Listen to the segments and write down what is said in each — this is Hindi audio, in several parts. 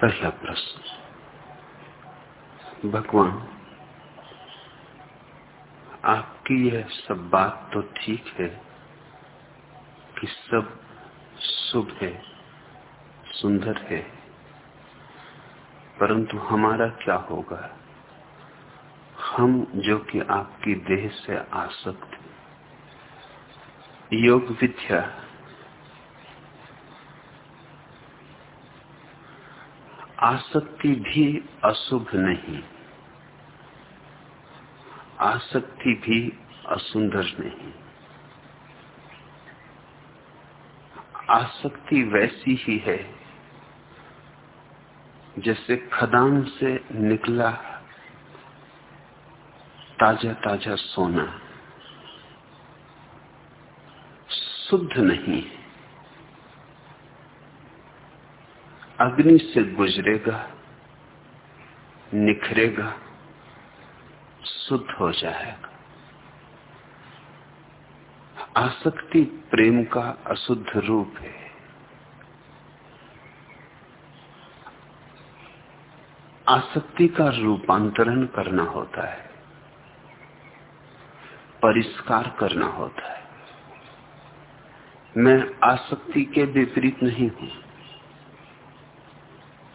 पहला प्रश्न। भगवान, आपकी यह सब बात तो ठीक है कि सब शुभ है, सुंदर है, परंतु हमारा क्या होगा? हम जो कि आपकी देह से आसक्त योग विद्या आसक्ति भी अशुभ नहीं। आसक्ति भी असुंदर नहीं। आसक्ति वैसी ही है, जैसे खदान से निकला ताज़ा ताज़ा सोना। शुद्ध नहीं है। अग्नि से गुजरेगा, निखरेगा, शुद्ध हो जाएगा। आसक्ति प्रेम का अशुद्ध रूप है। आसक्ति का रूपांतरण करना होता है, परिष्कार करना होता है। मैं आसक्ति के विपरीत नहीं हूँ।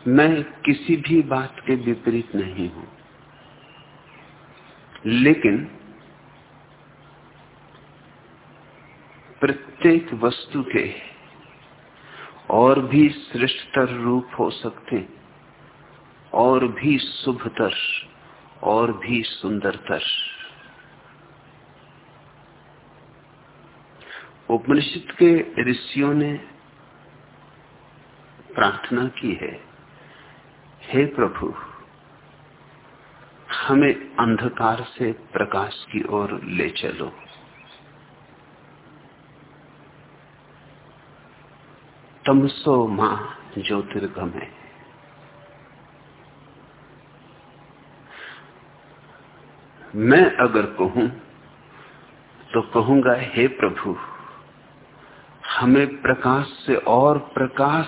मैं किसी भी बात के विपरीत नहीं हूँ। लेकिन प्रत्येक वस्तु के और भी श्रेष्ठतर रूप हो सकते, और भी शुभतर, और भी सुंदरतर। उपनिषद के ऋषियों ने प्रार्थना की है हे प्रभु, हमें अंधकार से प्रकाश की ओर ले चलो। तमसो माँ ज्योतिर्गमे मैं अगर कहूँ तो कहूँगा, हे प्रभु, हमें प्रकाश से और प्रकाश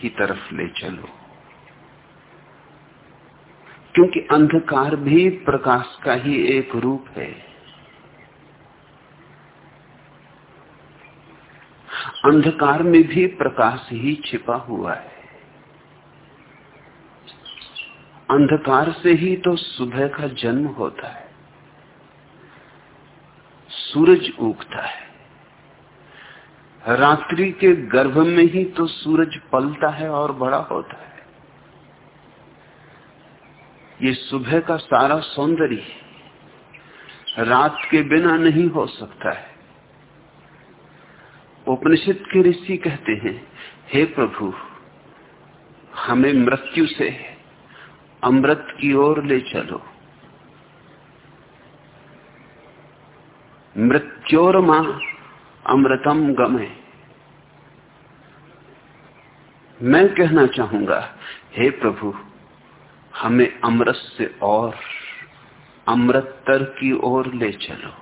की तरफ़ ले चलो। क्योंकि अंधकार भी प्रकाश का ही एक रूप है। अंधकार में भी प्रकाश ही छिपा हुआ है। अंधकार से ही तो सुबह का जन्म होता है। सूरज उगता है। रात्रि के गर्भ में ही तो सूरज पलता है और बड़ा होता है। ये सुबह का सारा सौंदर्य रात के बिना नहीं हो सकता है। उपनिषद के ऋषि कहते हैं, हे प्रभु, हमें मृत्यु से अमृत की ओर ले चलो। मृत्योरमा अमृतम गमे। मैं कहना चाहूँगा, हे प्रभु हमें अमृत से और अमृतर की ओर ले चलो।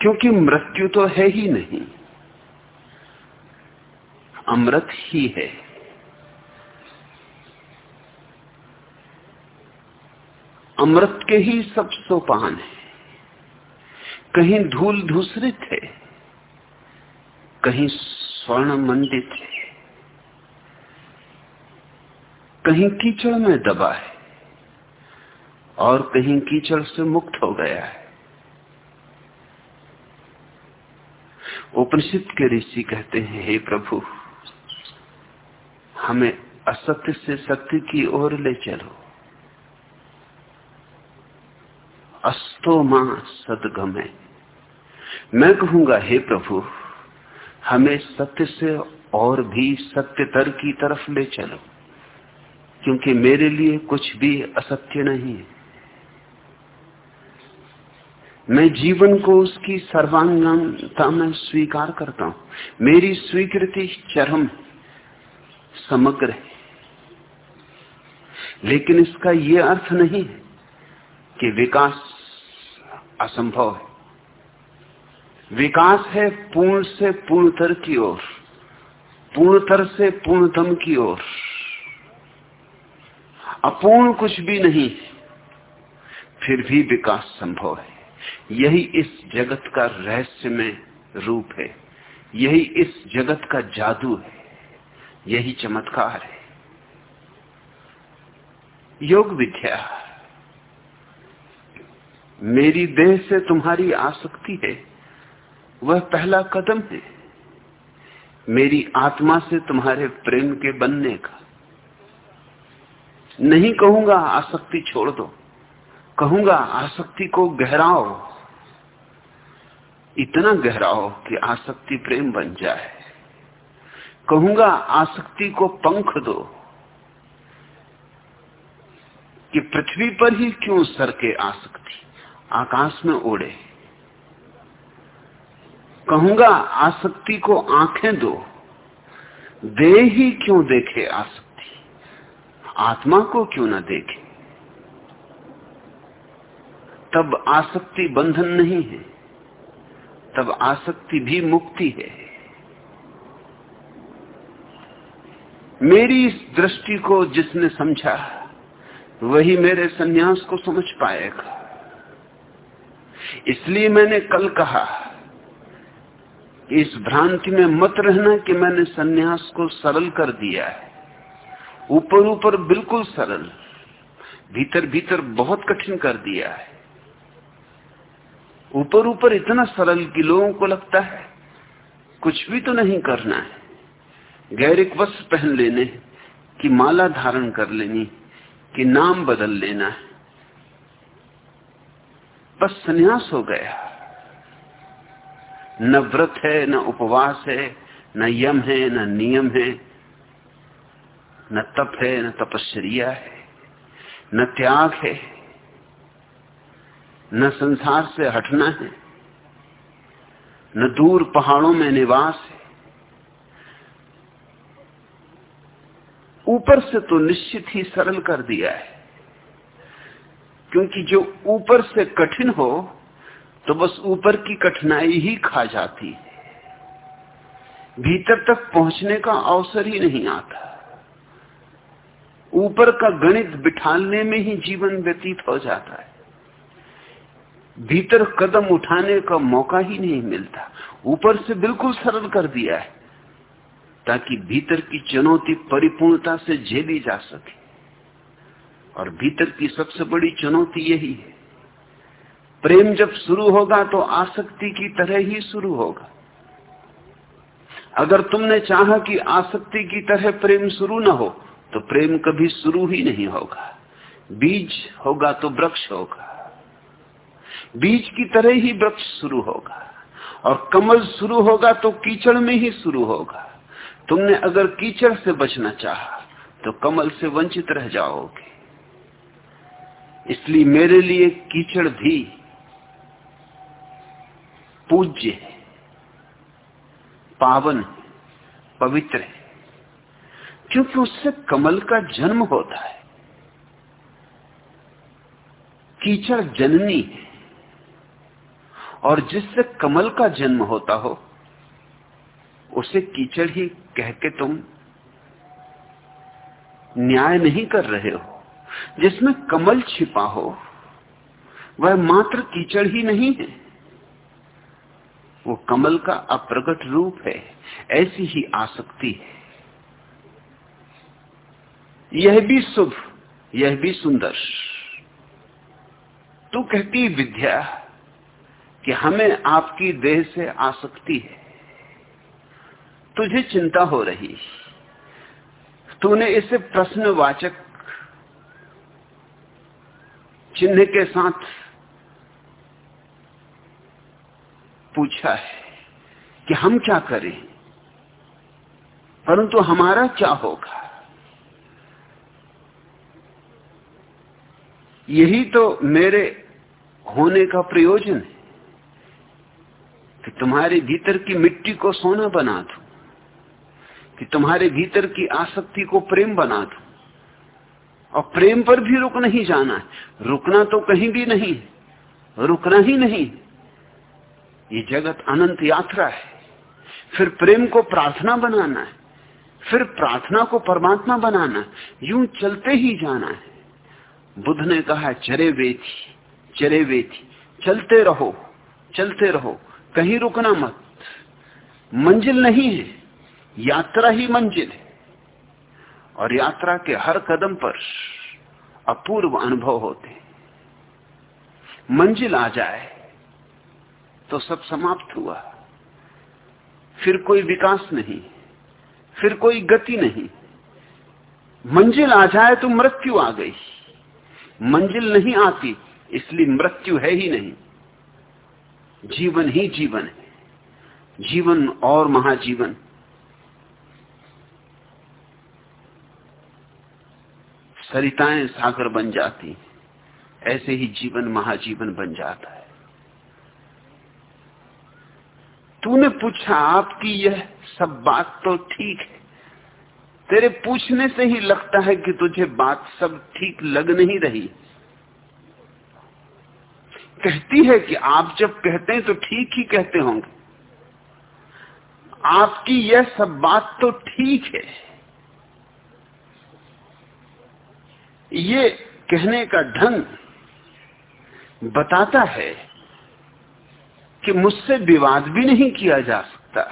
क्योंकि मृत्यु तो है ही नहीं, अमृत ही है। अमृत के ही सब सोपान है। कहीं धूल धूसरित है, कहीं स्वर्ण मंडित है। कहीं कीचड़ में दबा है और कहीं कीचड़ से मुक्त हो गया है। उपनिषद के ऋषि कहते हैं, हे प्रभु, हमें असत्य से सत्य की ओर ले चलो। अस्तो माँ सदगमे। मैं कहूँगा, हे प्रभु, हमें सत्य से और भी सत्यतर की तरफ़ ले चलो। क्योंकि मेरे लिए कुछ भी असत्य नहीं है। मैं जीवन को उसकी सर्वांगता में स्वीकार करता हूँ। मेरी स्वीकृति चरम समग्र है। लेकिन इसका यह अर्थ नहीं है कि विकास असंभव है। विकास है पूर्ण से पूर्णतर की ओर, पूर्णतर से पूर्णतम की ओर। अपूर्ण कुछ भी नहीं फिर भी विकास संभव है। यही इस जगत का रहस्य में रूप है। यही इस जगत का जादू है। यही चमत्कार है। योग विद्या, मेरी देह से तुम्हारी आसक्ति है। वह पहला कदम है। मेरी आत्मा से तुम्हारे प्रेम के बनने का। नहीं कहूँगा आसक्ति छोड़ दो। कहूँगा आसक्ति को गहराओ। इतना गहराओ कि आसक्ति प्रेम बन जाए। कहूँगा आसक्ति को पंख दो। कि पृथ्वी पर ही क्यों सर के आसक्ति? आकाश में उड़े। कहूँगा आसक्ति को आँखें दो। दे ही क्यों देखे आसक्ति? आत्मा को क्यों ना देखे? तब आसक्ति बंधन नहीं है, तब आसक्ति भी मुक्ति है। मेरी इस दृष्टि को जिसने समझा, वही मेरे सन्यास को समझ पाएगा। इसलिए मैंने कल कहा, इस भ्रांति में मत रहना कि मैंने सन्यास को सरल कर दिया है। ऊपर ऊपर बिल्कुल सरल, भीतर भीतर बहुत कठिन कर दिया है। ऊपर ऊपर इतना सरल कि लोगों को लगता है कुछ भी तो नहीं करना है। गैरिक वस्त्र पहन लेने, की माला धारण कर लेनी, कि नाम बदल लेना है। बस संन्यास हो गया। न व्रत है, न उपवास है, न यम है, न नियम है। न तप है, न तपश्चर्या है, न त्याग है, न संसार से हटना है, न दूर पहाड़ों में निवास है। ऊपर से तो निश्चित ही सरल कर दिया है। क्योंकि जो ऊपर से कठिन हो तो बस ऊपर की कठिनाई ही खा जाती है। भीतर तक पहुँचने का अवसर ही नहीं आता। ऊपर का गणित बिठाने में ही जीवन व्यतीत हो जाता है। भीतर कदम उठाने का मौका ही नहीं मिलता। ऊपर से बिल्कुल सरल कर दिया है, ताकि भीतर की चुनौती परिपूर्णता से झेली जा सके। और भीतर की सबसे बड़ी चुनौती यही है। प्रेम जब शुरू होगा तो आसक्ति की तरह ही शुरू होगा। अगर तुमने चाहा कि आसक्ति की तरह प्रेम शुरू ना हो तो प्रेम कभी शुरू ही नहीं होगा। बीज होगा तो वृक्ष होगा। बीज की तरह ही वृक्ष शुरू होगा। और कमल शुरू होगा तो कीचड़ में ही शुरू होगा। तुमने अगर कीचड़ से बचना चाहा तो कमल से वंचित रह जाओगे। इसलिए मेरे लिए कीचड़ भी पूज्य है, पावन पवित्र है। क्योंकि उससे कमल का जन्म होता है। कीचड़ जननी है। और जिससे कमल का जन्म होता हो, उसे कीचड़ ही कह के तुम न्याय नहीं कर रहे हो। जिसमें कमल छिपा हो, वह मात्र कीचड़ ही नहीं है। वो कमल का अप्रगट रूप है, ऐसी ही आसक्ति है। यह भी शुभ, यह भी सुंदर। तू कहती विद्या, कि हमें आपकी देह से आसक्ति है। तुझे चिंता हो रही तूने इसे प्रश्नवाचक चिन्ह के साथ पूछा है कि हम क्या करें? परंतु हमारा क्या होगा? यही तो मेरे होने का प्रयोजन है कि तुम्हारे भीतर की मिट्टी को सोना बना दू, कि तुम्हारे भीतर की आसक्ति को प्रेम बना दू। और प्रेम पर भी रुक नहीं जाना है। रुकना तो कहीं भी नहीं रुकना ही नहीं ये जगत अनंत यात्रा है। फिर प्रेम को प्रार्थना बनाना है, फिर प्रार्थना को परमात्मा बनाना यूँ चलते ही जाना है। बुद्ध ने कहा, चरे वेथी चरे वेथी, चलते रहो चलते रहो, कहीं रुकना मत। मंजिल नहीं है, यात्रा ही मंजिल है। और यात्रा के हर कदम पर अपूर्व अनुभव होते मंजिल आ जाए तो सब समाप्त हुआ। फिर कोई विकास नहीं, फिर कोई गति नहीं। मंजिल आ जाए तो मृत्यु आ गई। मंजिल नहीं आती, इसलिए मृत्यु है ही नहीं। जीवन ही जीवन है। जीवन और महाजीवन। सरिताएँ सागर बन जाती ऐसे ही जीवन महाजीवन बन जाता है। तूने पूछा आपकी यह सब बात तो ठीक है तेरे पूछने से ही लगता है कि तुझे बात सब ठीक लग नहीं रही। कहती है कि आप जब कहते हैं तो ठीक ही कहते होंगे। आपकी यह सब बात तो ठीक है। ये कहने का ढंग बताता है कि मुझसे विवाद भी नहीं किया जा सकता।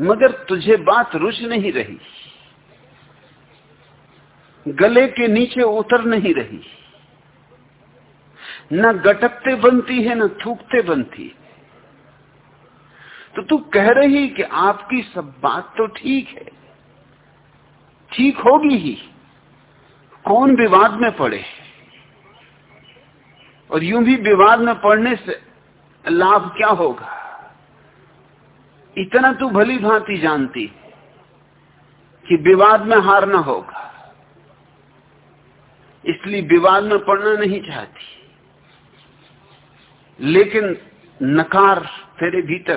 मगर तुझे बात रुच नहीं रही। गले के नीचे उतर नहीं रही। न गटकते बनती है, न थूकते बनती। तो तू कह रही कि आपकी सब बात तो ठीक है। ठीक होगी ही। कौन विवाद में पड़े? और यूँ भी विवाद में पड़ने से लाभ क्या होगा? इतना तू भली भांति जानती कि विवाद में हारना होगा। इसलिए विवाद में पड़ना नहीं चाहती। लेकिन नकार तेरे भीतर।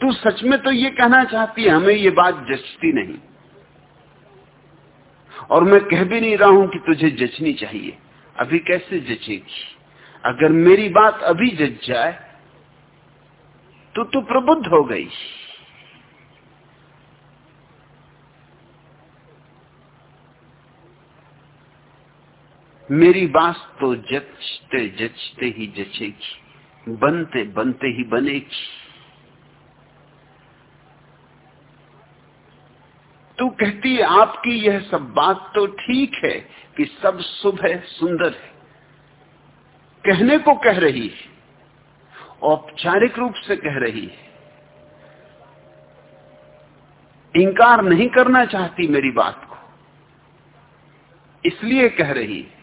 तू सच में तो ये कहना चाहती है, हमें ये बात जचती नहीं। और मैं कह भी नहीं रहा हूँ कि तुझे जचनी चाहिए। अभी कैसे जचेगी? अगर मेरी बात अभी जच जाए तो तू प्रबुद्ध हो गई। मेरी बात तो जचते जचते ही जचेगी, बनते बनते ही बनेगी। तू कहती है, आपकी यह सब बात तो ठीक है कि सब शुभ है सुंदर है। कहने को कह रही है। औपचारिक रूप से कह रही है। इंकार नहीं करना चाहती मेरी बात को। इसलिए कह रही है।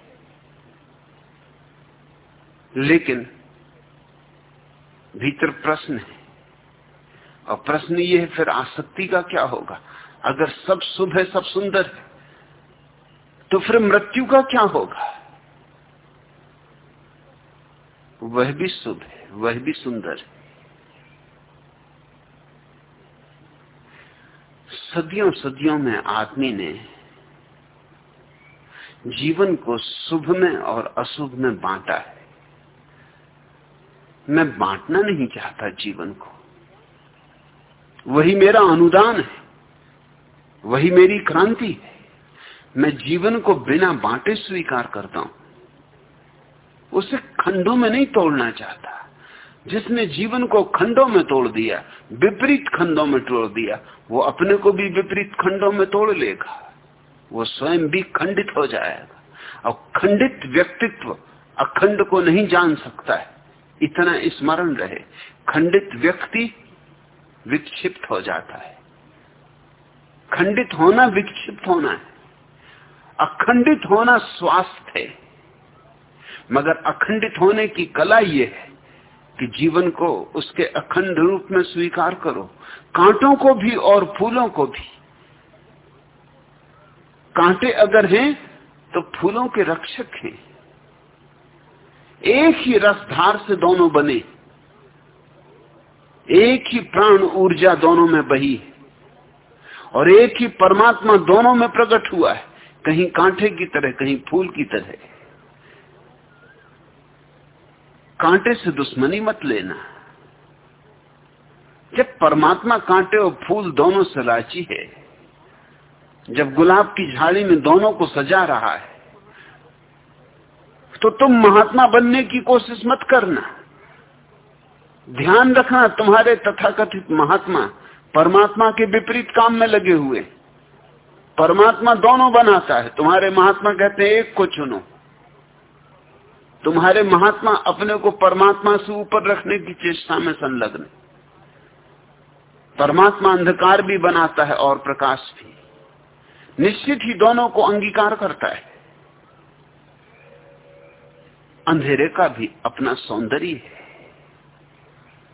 लेकिन भीतर प्रश्न है। और प्रश्न ये है, फिर आसक्ति का क्या होगा? अगर सब शुभ है, सब सुंदर है तो फिर मृत्यु का क्या होगा? वह भी शुभ है, वह भी सुंदर है। सदियों सदियों में आदमी ने जीवन को शुभ में और अशुभ में बांटा है। मैं बांटना नहीं चाहता जीवन को। वही मेरा अनुदान है, वही मेरी क्रांति है। मैं जीवन को बिना बांटे स्वीकार करता हूँ। उसे खंडों में नहीं तोड़ना चाहता। जिसने जीवन को खंडों में तोड़ दिया, विपरीत खंडों में तोड़ दिया, वो अपने को भी विपरीत खंडों में तोड़ लेगा। वो स्वयं भी खंडित हो जाएगा। और खंडित व्यक्तित्व अखंड को नहीं जान सकता है। इतना स्मरण रहे। खंडित व्यक्ति विक्षिप्त हो जाता है। खंडित होना विक्षिप्त होना है। अखंडित होना स्वास्थ्य है। मगर अखंडित होने की कला यह है कि जीवन को उसके अखंड रूप में स्वीकार करो। कांटों को भी और फूलों को भी। कांटे अगर हैं तो फूलों के रक्षक हैं। एक ही रसधार से दोनों बने। एक ही प्राण ऊर्जा दोनों में बही और एक ही परमात्मा दोनों में प्रकट हुआ है। कहीं कांटे की तरह, कहीं फूल की तरह। कांटे से दुश्मनी मत लेना। जब परमात्मा कांटे और फूल दोनों से राज़ी है, जब गुलाब की झाड़ी में दोनों को सजा रहा है तो तुम महात्मा बनने की कोशिश मत करना। ध्यान रखना तुम्हारे तथाकथित महात्मा परमात्मा के विपरीत काम में लगे हुए। परमात्मा दोनों बनाता है। तुम्हारे महात्मा कहते हैं, एक को चुनो। तुम्हारे महात्मा अपने को परमात्मा से ऊपर रखने की चेष्टा में संलग्न परमात्मा अंधकार भी बनाता है और प्रकाश भी। निश्चित ही दोनों को अंगीकार करता है। अंधेरे का भी अपना सौंदर्य है।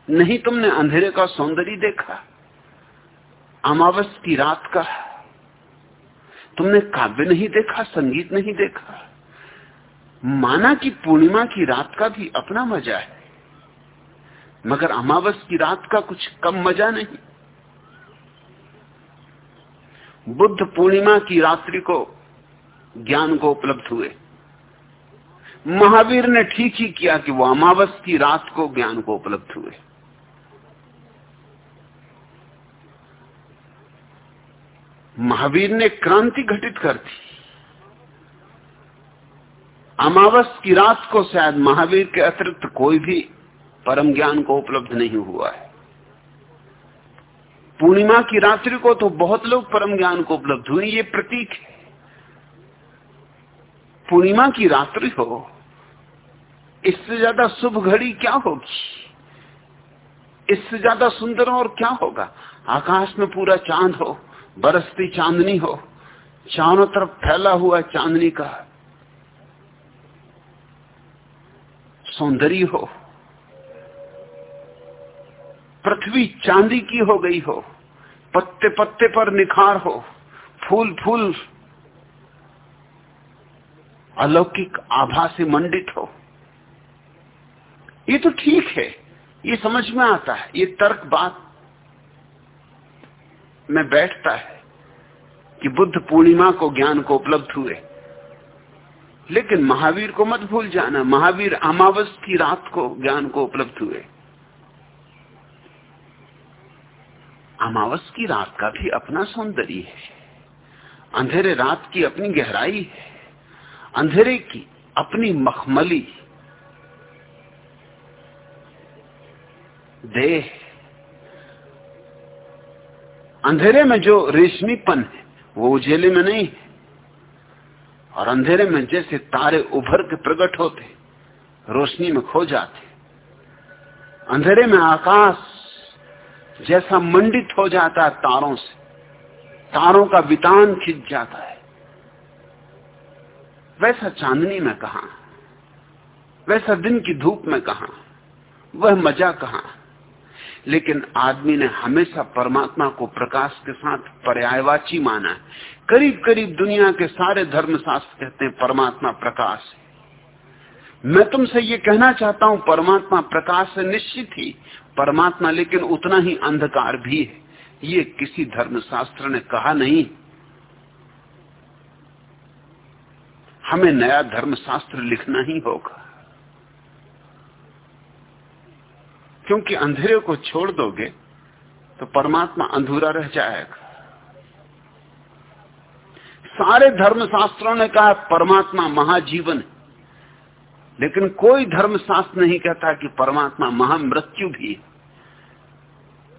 नहीं तुमने अंधेरे का सौंदर्य देखा? अमावस की रात का तुमने काव्य नहीं देखा, संगीत नहीं देखा? माना कि पूर्णिमा की रात का भी अपना मज़ा है। मगर अमावस की रात का कुछ कम मज़ा नहीं। बुद्ध पूर्णिमा की रात्रि को ज्ञान को उपलब्ध हुए। महावीर ने ठीक ही किया कि वो अमावस की रात को ज्ञान को उपलब्ध हुए। महावीर ने क्रांति घटित कर दी। अमावस की रात को शायद महावीर के अतिरिक्त कोई भी परम ज्ञान को उपलब्ध नहीं हुआ है। पूर्णिमा की रात्रि को तो बहुत लोग परम ज्ञान को उपलब्ध हुए, ये प्रतीक है। पूर्णिमा की रात्रि हो, इससे ज़्यादा शुभ घड़ी क्या होगी? इससे ज़्यादा सुंदर और क्या होगा? आकाश में पूरा चाँद हो, बरसती चांदनी हो, चारों तरफ़ फैला हुआ चांदनी का सौंदर्य हो। पृथ्वी चांदी की हो गई हो। पत्ते पत्ते पर निखार हो। फूल फूल अलौकिक आभा से मंडित हो। ये तो ठीक है। ये समझ में आता है। ये तर्क बात में बैठता है कि बुद्ध पूर्णिमा को ज्ञान को उपलब्ध हुए। लेकिन महावीर को मत भूल जाना। महावीर अमावस की रात को ज्ञान को उपलब्ध हुए। अमावस की रात का भी अपना सौंदर्य है। अंधेरे रात की अपनी गहराई है। अंधेरे की अपनी मखमली। देह। अंधेरे में जो रेशमीपन है, वो उजेले में नहीं है। और अंधेरे में जैसे तारे उभर के प्रकट होते, रोशनी में खो जाते। अंधेरे में आकाश जैसा मंडित हो जाता है तारों से। तारों का वितान खिंच जाता है। वैसा चांदनी में कहा, वैसा दिन की धूप में कहा, वह मज़ा कहा। लेकिन आदमी ने हमेशा परमात्मा को प्रकाश के साथ पर्यायवाची माना करीब करीब दुनिया के सारे धर्मशास्त्र कहते हैं परमात्मा प्रकाश। है मैं तुमसे ये कहना चाहता हूँ, परमात्मा प्रकाश से निश्चित ही, परमात्मा लेकिन उतना ही अंधकार भी है। ये किसी धर्मशास्त्र ने कहा नहीं। हमें नया धर्मशास्त्र लिखना ही होगा। क्योंकि अंधेरे को छोड़ दोगे तो परमात्मा अंधूरा रह जाएगा। सारे धर्मशास्त्रों ने कहा परमात्मा महाजीवन है। लेकिन कोई धर्मशास्त्र नहीं कहता कि परमात्मा महामृत्यु भी है।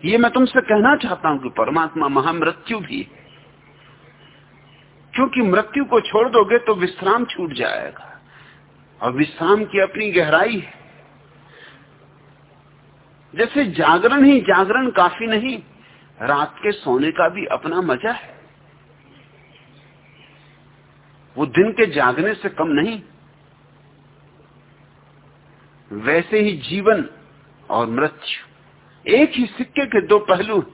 ये मैं तुमसे कहना चाहता हूँ कि परमात्मा महामृत्यु भी है। क्योंकि मृत्यु को छोड़ दोगे तो विश्राम छूट जाएगा। और विश्राम की अपनी गहराई है। जैसे जागरण ही जागरण काफ़ी नहीं, रात के सोने का भी अपना मज़ा है। वो दिन के जागने से कम नहीं। वैसे ही जीवन और मृत्यु, एक ही सिक्के के दो पहलू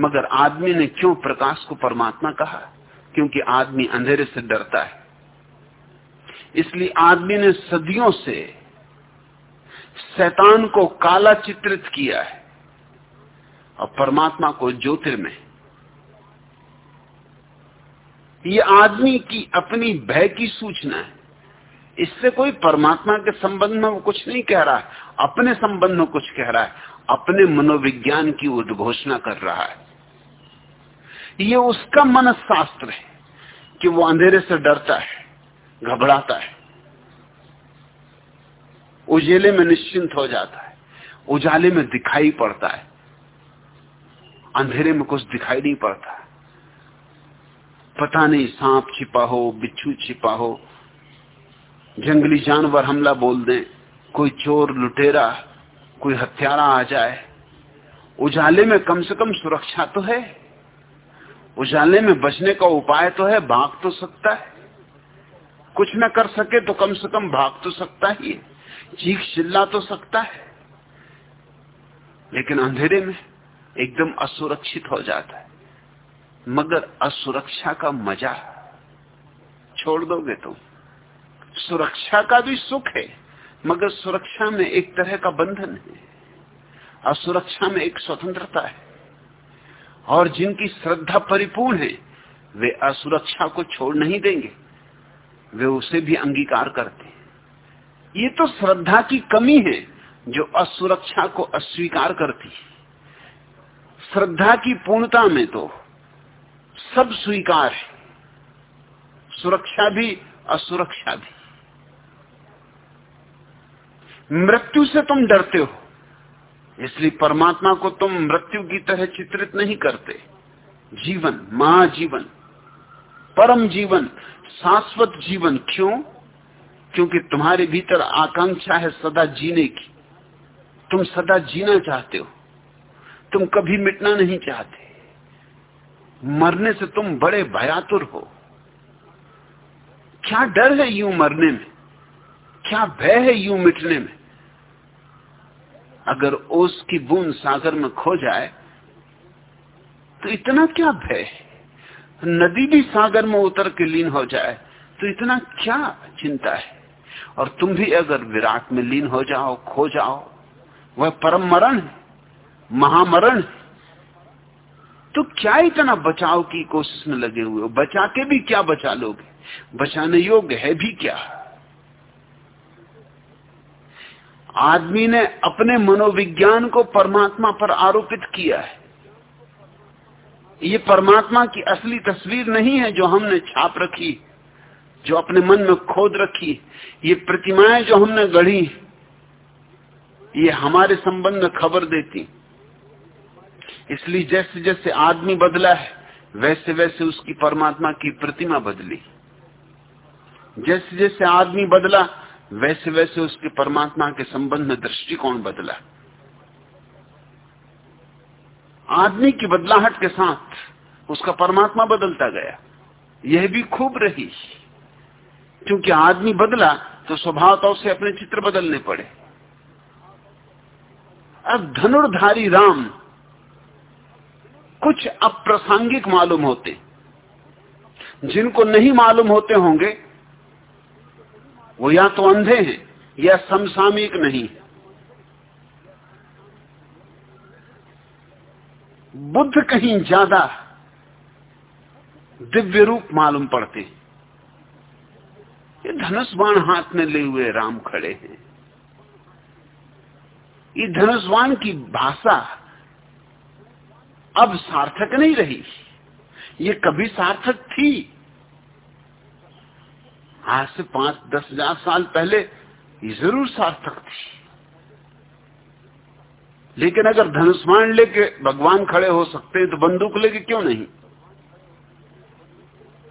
मगर आदमी ने क्यों प्रकाश को परमात्मा कहा? क्योंकि आदमी अंधेरे से डरता है। इसलिए आदमी ने सदियों से शैतान को काला चित्रित किया है और परमात्मा को ज्योतिर्मय ये आदमी की अपनी भय की सूचना है। इससे कोई परमात्मा के संबंध में वो कुछ नहीं कह रहा है। अपने संबंध में कुछ कह रहा है। अपने मनोविज्ञान की उद्घोषणा कर रहा है। ये उसका मनशास्त्र है कि वो अंधेरे से डरता है, घबराता है। उजेले में निश्चिंत हो जाता है। उजाले में दिखाई पड़ता है। अंधेरे में कुछ दिखाई नहीं पड़ता। पता नहीं, सांप छिपा हो, बिच्छू छिपा हो, जंगली जानवर हमला बोल दें, कोई चोर लुटेरा, कोई हत्यारा आ जाए, उजाले में कम से कम सुरक्षा तो है, उजाले में बचने का उपाय तो है, भाग तो सकता है, कुछ न कर सके तो कम से कम भाग तो सकता ही चीख चिल्ला तो सकता है, लेकिन अंधेरे में एकदम असुरक्षित हो जाता है। मगर असुरक्षा का मज़ा छोड़ दोगे तुम। सुरक्षा का भी सुख है, मगर सुरक्षा में एक तरह का बंधन है। असुरक्षा में एक स्वतंत्रता है, और जिनकी श्रद्धा परिपूर्ण है, वे असुरक्षा को छोड़ नहीं देंगे, वे उसे भी अंगीकार करते हैं। ये तो श्रद्धा की कमी है जो असुरक्षा को अस्वीकार करती है। श्रद्धा की पूर्णता में तो सब स्वीकार है। सुरक्षा भी, असुरक्षा भी। मृत्यु से तुम डरते हो, इसलिए परमात्मा को तुम मृत्यु की तरह चित्रित नहीं करते। जीवन, महाजीवन, परम जीवन, शाश्वत जीवन क्यों? क्योंकि तुम्हारे भीतर आकांक्षा है सदा जीने की। तुम सदा जीना चाहते हो। तुम कभी मिटना नहीं चाहते। मरने से तुम बड़े भयातुर हो। क्या डर है यूँ मरने में? क्या भय है यूँ मिटने में? अगर ओस की बूंद सागर में खो जाए तो इतना क्या भय नदी भी सागर में उतर के लीन हो जाए तो इतना क्या चिंता है? और तुम भी अगर विराट में लीन हो जाओ, खो जाओ, वह परम मरण महामरण है। तो क्या इतना बचाव की कोशिश में लगे हुए हो? बचा के भी क्या बचा लोगे? बचाने योग्य है भी क्या? आदमी ने अपने मनोविज्ञान को परमात्मा पर आरोपित किया है। ये परमात्मा की असली तस्वीर नहीं है जो हमने छाप रखी, जो अपने मन में खोद रखी। ये प्रतिमाएँ जो हमने गढ़ी, ये हमारे संबंध खबर देती। इसलिए जैसे जैसे आदमी बदला है, वैसे वैसे उसकी परमात्मा की प्रतिमा बदली। जैसे जैसे आदमी बदला, वैसे वैसे उसके परमात्मा के संबंध में दृष्टिकोण बदला। आदमी की बदलाहट के साथ उसका परमात्मा बदलता गया। यह भी खूब रही। क्योंकि आदमी बदला तो स्वभावता उसे अपने चित्र बदलने पड़े। अब धनुर्धारी राम कुछ अप्रासंगिक मालूम होते जिनको नहीं मालूम होते होंगे, वो या तो अंधे हैं, या समसामयिक नहीं बुद्ध कहीं ज़्यादा दिव्य रूप मालूम पड़ते ये धनुष बाण हाथ में ले हुए राम खड़े हैं। ये धनुष्वान की भाषा अब सार्थक नहीं रही। ये कभी सार्थक थी। आज से पाँच, दस हज़ार साल पहले ये ज़रूर सार्थक थी। लेकिन अगर धनुष्मान लेके भगवान खड़े हो सकते हैं तो बंदूक लेके क्यों नहीं?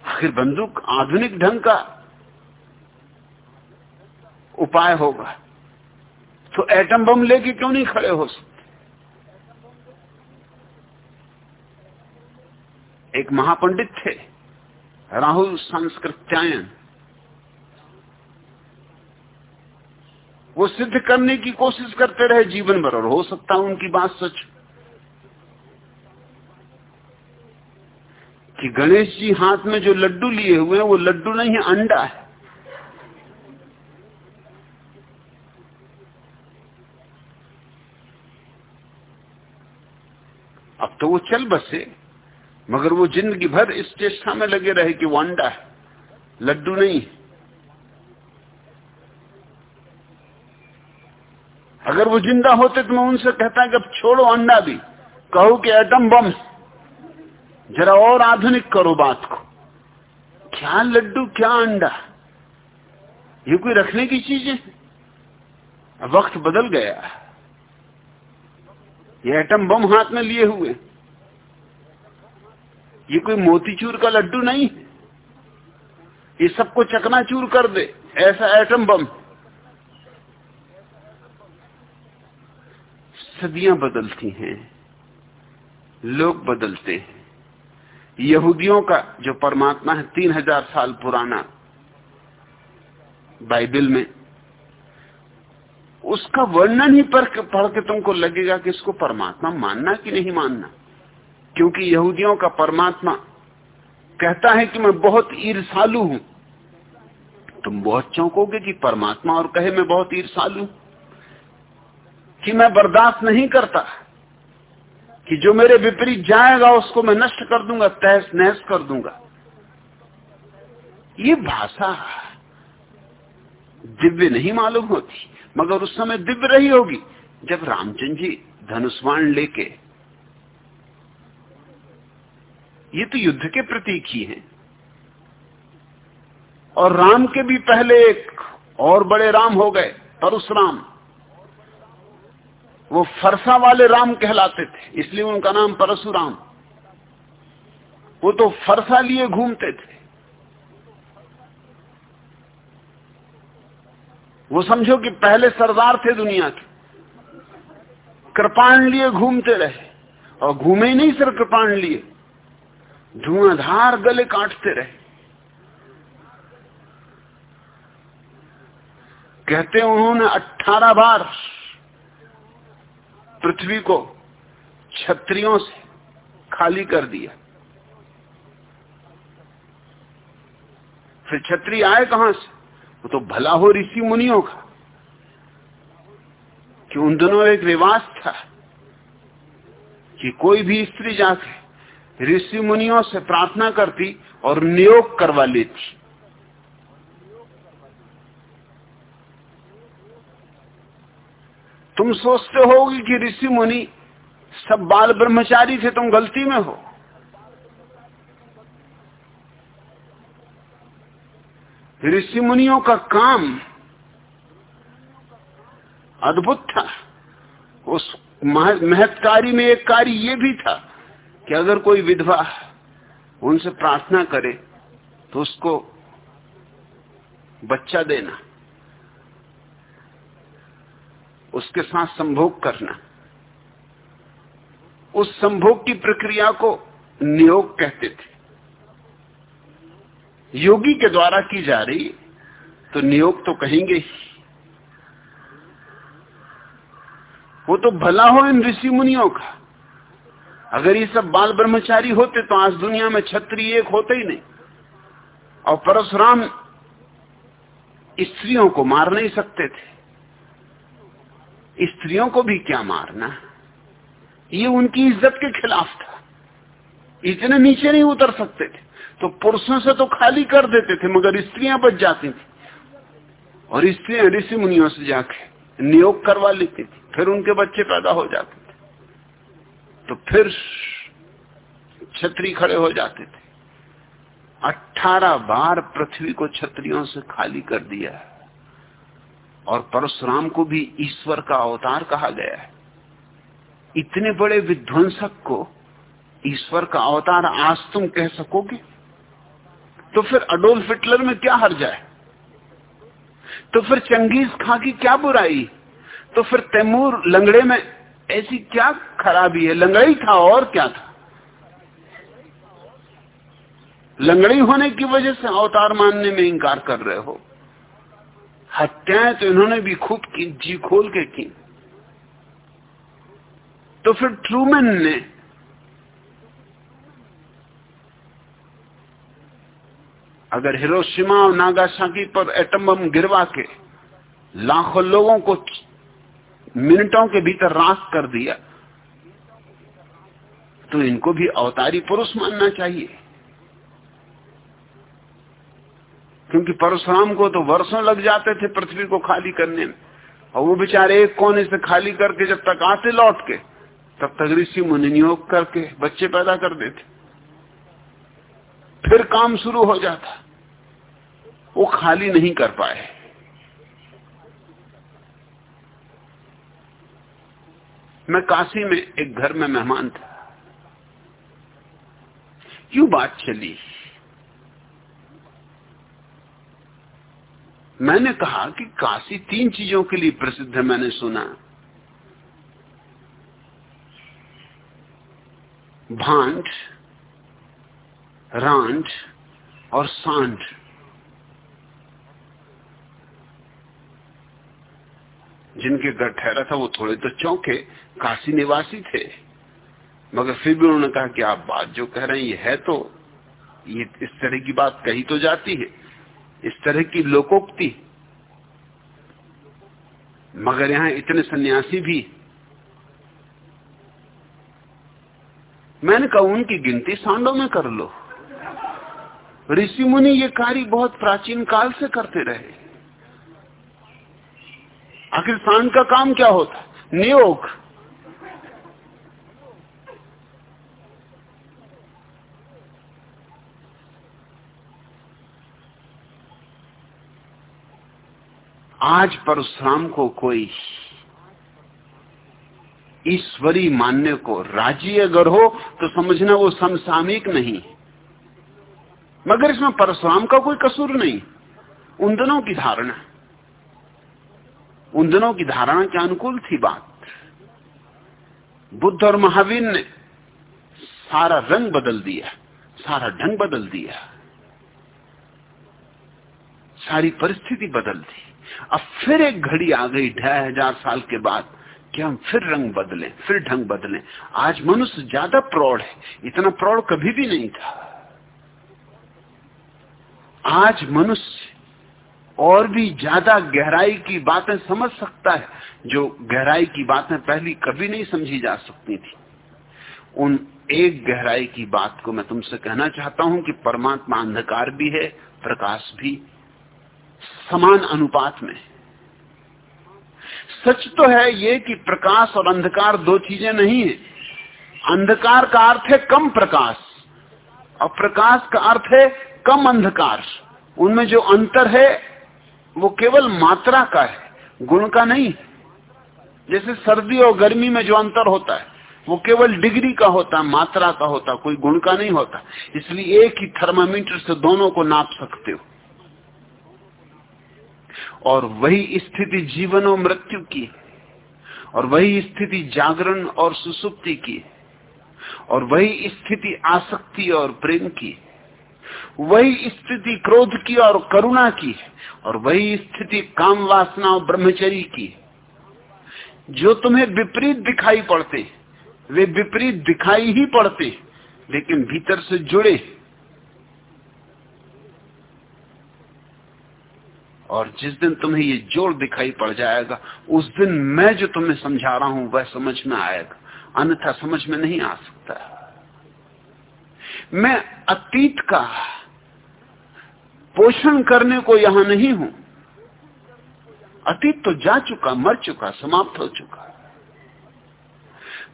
आखिर बंदूक आधुनिक ढंग का उपाय होगा। तो एटम बम लेके क्यों नहीं खड़े हो सकते? एक महापंडित थे, राहुल संस्कृत्यायन। वो सिद्ध करने की कोशिश करते रहे जीवन भर, और हो सकता है उनकी बात सच। कि गणेश जी हाथ में जो लड्डू लिए हुए हैं, वो लड्डू नहीं है, अंडा है। अब तो वो चल बसे। मगर वो ज़िंदगी भर इस चेष्टा में लगे रहे कि वो अंडा है, लड्डू नहीं अगर वो ज़िंदा होते तो मैं उनसे कहता कि अब छोड़ो अंडा भी, कहो कि एटम बम। जरा और आधुनिक करो बात को। क्या लड्डू, क्या अंडा? ये कोई रखने की चीज़ है? वक्त बदल गया। ये एटम बम हाथ में लिए हुए ये कोई मोतीचूर का लड्डू नहीं। ये सबको चकनाचूर कर दे, ऐसा एटम बम। सदियाँ बदलती हैं, लोग बदलते हैं। यहूदियों का जो परमात्मा है, तीन हज़ार साल पुराना बाइबल में, उसका वर्णन ही पढ़ के तुमको लगेगा कि इसको परमात्मा मानना कि नहीं मानना। क्योंकि यहूदियों का परमात्मा कहता है कि मैं बहुत ईर्षालु हूँ। तुम बहुत चौंकोगे कि परमात्मा और कहे मैं बहुत ईर्षालु कि मैं बर्दाश्त नहीं करता। कि जो मेरे विपरीत जाएगा, उसको मैं नष्ट कर दूँगा, तहस नहस कर दूँगा। ये भाषा दिव्य नहीं मालूम होती, मगर उस समय दिव्य रही होगी, जब रामचंद्र जी धनुष्वाण लेके ये तो युद्ध के प्रतीक ही हैं। और राम के भी पहले एक और बड़े राम हो गए परशुराम वो फरसा वाले राम कहलाते थे, इसलिए उनका नाम परशुराम। वो तो फरसा लिए घूमते थे। वो समझो कि पहले सरदार थे दुनिया के। कृपाण लिए घूमते रहे। और घूमे ही नहीं सिर्फ़ कृपाण लिए। धुआंधार गले काटते रहे। कहते उन्होंने अट्ठारह बार पृथ्वी को छत्रियों से खाली कर दिया। फिर छत्री आए कहाँ से? वो तो भला हो ऋषि मुनियों का, कि उन दोनों एक रिवाज था, कि कोई भी स्त्री जाके ऋषि मुनियों से प्रार्थना करती और नियोग करवा लेती। तुम सोचते होगी कि ऋषि मुनि सब बाल ब्रह्मचारी थे, तुम गलती में हो। ऋषि मुनियों का काम अद्भुत था। उस महत्कारी में एक कार्य ये भी था कि अगर कोई विधवा उनसे प्रार्थना करे तो उसको बच्चा देना, उसके साथ संभोग करना। उस संभोग की प्रक्रिया को नियोग कहते थे। योगी के द्वारा की जा रही तो नियोग तो कहेंगे ही। वो तो भला हो इन ऋषि मुनियों का। अगर ये सब बाल ब्रह्मचारी होते तो आज दुनिया में छत्री एक होते ही नहीं। और परशुराम स्त्रियों को मार नहीं सकते थे। स्त्रियों को भी क्या मारना? ये उनकी इज़्ज़त के खिलाफ था। इतने नीचे नहीं उतर सकते थे। तो पुरुषों से तो खाली कर देते थे, मगर स्त्रियाँ बच जाती थी। और स्त्रियाँ ऋषि मुनियों से जाके नियोग करवा लेती थी, फिर उनके बच्चे पैदा हो जाते। तो फिर छत्री खड़े हो जाते थे। अठारह बार पृथ्वी को छत्रियों से खाली कर दिया है। और परशुराम को भी ईश्वर का अवतार कहा गया है। इतने बड़े विध्वंसक को ईश्वर का अवतार आज तुम कह सकोगे? तो फिर अडोल्फ हिटलर में क्या हर जाए? तो फिर चंगेज खां की क्या बुराई? तो फिर तैमूर लंगड़े में ऐसी क्या खराबी है? लंगड़ी था और क्या था? लंगड़ी होने की वजह से अवतार मानने में इंकार कर रहे हो। हत्याएँ तो इन्होंने भी खूब की, जी खोल के की। तो फिर ट्रूमैन ने अगर हिरोशिमा और नागासाकी पर एटम बम गिरवा के लाखों लोगों को मिनटों के भीतर रास कर दिया तो इनको भी अवतारी पुरुष मानना चाहिए। क्योंकि परशुराम को तो वर्षों लग जाते थे पृथ्वी को खाली करने में, और वो बेचारे एक कोने से खाली करके जब तक आते लौट के, तब तक ऋषि मुनि नियोग करके बच्चे पैदा कर देते। फिर काम शुरू हो जाता। वो खाली नहीं कर पाए। मैं काशी में एक घर में मेहमान था। क्यों बात चली? मैंने कहा कि काशी तीन चीज़ों के लिए प्रसिद्ध है, मैंने सुना। भांड, रांड और सांड। जिनके घर ठहरा था वो थोड़े तो चौंके काशी निवासी थे। मगर फिर भी उन्होंने कहा कि आप बात जो कह रहे हैं, ये है तो ये इस तरह की बात कही तो जाती है, इस तरह की लोकोक्ति। मगर यहाँ इतने सन्यासी भी। मैंने कहा, उनकी गिनती सांडों में कर लो। ऋषि मुनि ये कार्य बहुत प्राचीन काल से करते रहे। आखिर सांड का काम क्या होता नियोग। आज परशुराम को कोई ईश्वरी मानने को राज़ी अगर हो तो समझना वो समसामयिक नहीं। मगर इसमें परशुराम का कोई कसूर नहीं। उन दिनों की धारणा। उन दिनों की धारणा के अनुकूल थी बात। बुद्ध और महावीर ने सारा रंग बदल दिया, सारा ढंग बदल दिया। सारी परिस्थिति बदल दी। अब फिर एक घड़ी आ गई ढाई हज़ार साल के बाद कि हम फिर रंग बदलें, फिर ढंग बदलें। आज मनुष्य ज़्यादा प्रौढ़ है, इतना प्रौढ़ कभी भी नहीं था। आज मनुष्य और भी ज़्यादा गहराई की बातें समझ सकता है, जो गहराई की बातें पहली कभी नहीं समझी जा सकती थी। उन एक गहराई की बात को मैं तुमसे कहना चाहता हूँ कि परमात्मा अंधकार भी है, प्रकाश भी, समान अनुपात में सच तो है ये कि प्रकाश और अंधकार दो चीज़ें नहीं है। अंधकार का अर्थ है कम प्रकाश, और प्रकाश का अर्थ है कम अंधकार। उनमें जो अंतर है वो केवल मात्रा का है, गुण का नहीं जैसे सर्दी और गर्मी में जो अंतर होता है, वो केवल डिग्री का होता है, मात्रा का होता कोई गुण का नहीं होता। इसलिए एक ही थर्मामीटर से दोनों को नाप सकते हो। और वही स्थिति जीवन और मृत्यु की और वही स्थिति जागरण और सुसुप्ति की और वही स्थिति आसक्ति और प्रेम की वही स्थिति क्रोध की और करुणा की है, और वही स्थिति काम वासना और ब्रह्मचरी की जो तुम्हें विपरीत दिखाई पड़ते, वे विपरीत दिखाई ही पड़ते, लेकिन भीतर से जुड़े और जिस दिन तुम्हें ये जोड़ दिखाई पड़ जाएगा, उस दिन मैं जो तुम्हें समझा रहा हूँ, वह समझ में आएगा। अन्यथा समझ में नहीं आ सकता मैं अतीत का पोषण करने को यहाँ नहीं हूँ। अतीत तो जा चुका, मर चुका, समाप्त हो चुका।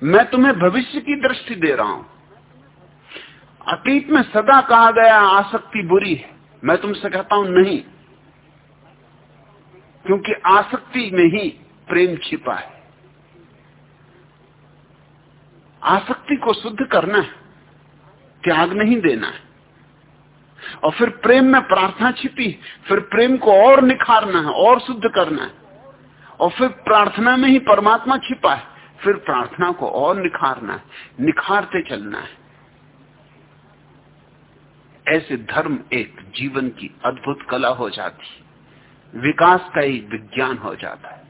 मैं तुम्हें भविष्य की दृष्टि दे रहा हूँ। अतीत में सदा कहा गया आसक्ति बुरी है। मैं तुमसे कहता हूँ, नहीं। क्योंकि आसक्ति में ही प्रेम छिपा है। आसक्ति को शुद्ध करना है। त्याग नहीं देना है। और फिर प्रेम में प्रार्थना छिपी, फिर प्रेम को और निखारना है, और शुद्ध करना है। और फिर प्रार्थना में ही परमात्मा छिपा है, फिर प्रार्थना को और निखारना है, निखारते चलना है। ऐसे धर्म एक जीवन की अद्भुत कला हो जाती विकास का ही विज्ञान हो जाता है।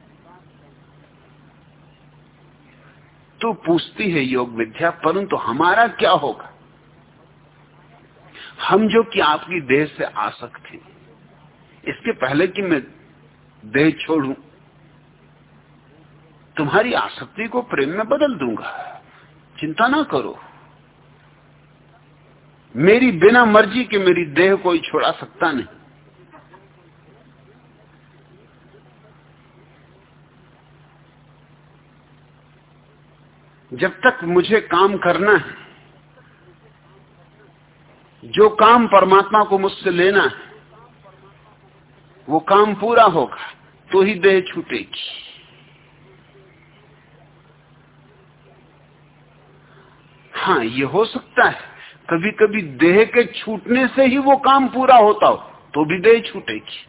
तो पूछती है, योग विद्या, परंतु हमारा क्या होगा? हम जो कि आपकी देह से आसक्त सकते इसके पहले कि मैं देह छोड़ू, तुम्हारी आसक्ति को प्रेम में बदल दूँगा। चिंता ना करो। मेरी बिना मर्ज़ी के मेरी देह कोई छोड़ा सकता नहीं। जब तक मुझे काम करना है जो काम परमात्मा को मुझसे लेना है, वो काम पूरा होगा तो ही देह छूटेगी। हाँ ये हो सकता है कभी कभी देह के छूटने से ही वो काम पूरा होता हो तो भी देह छूटेगी।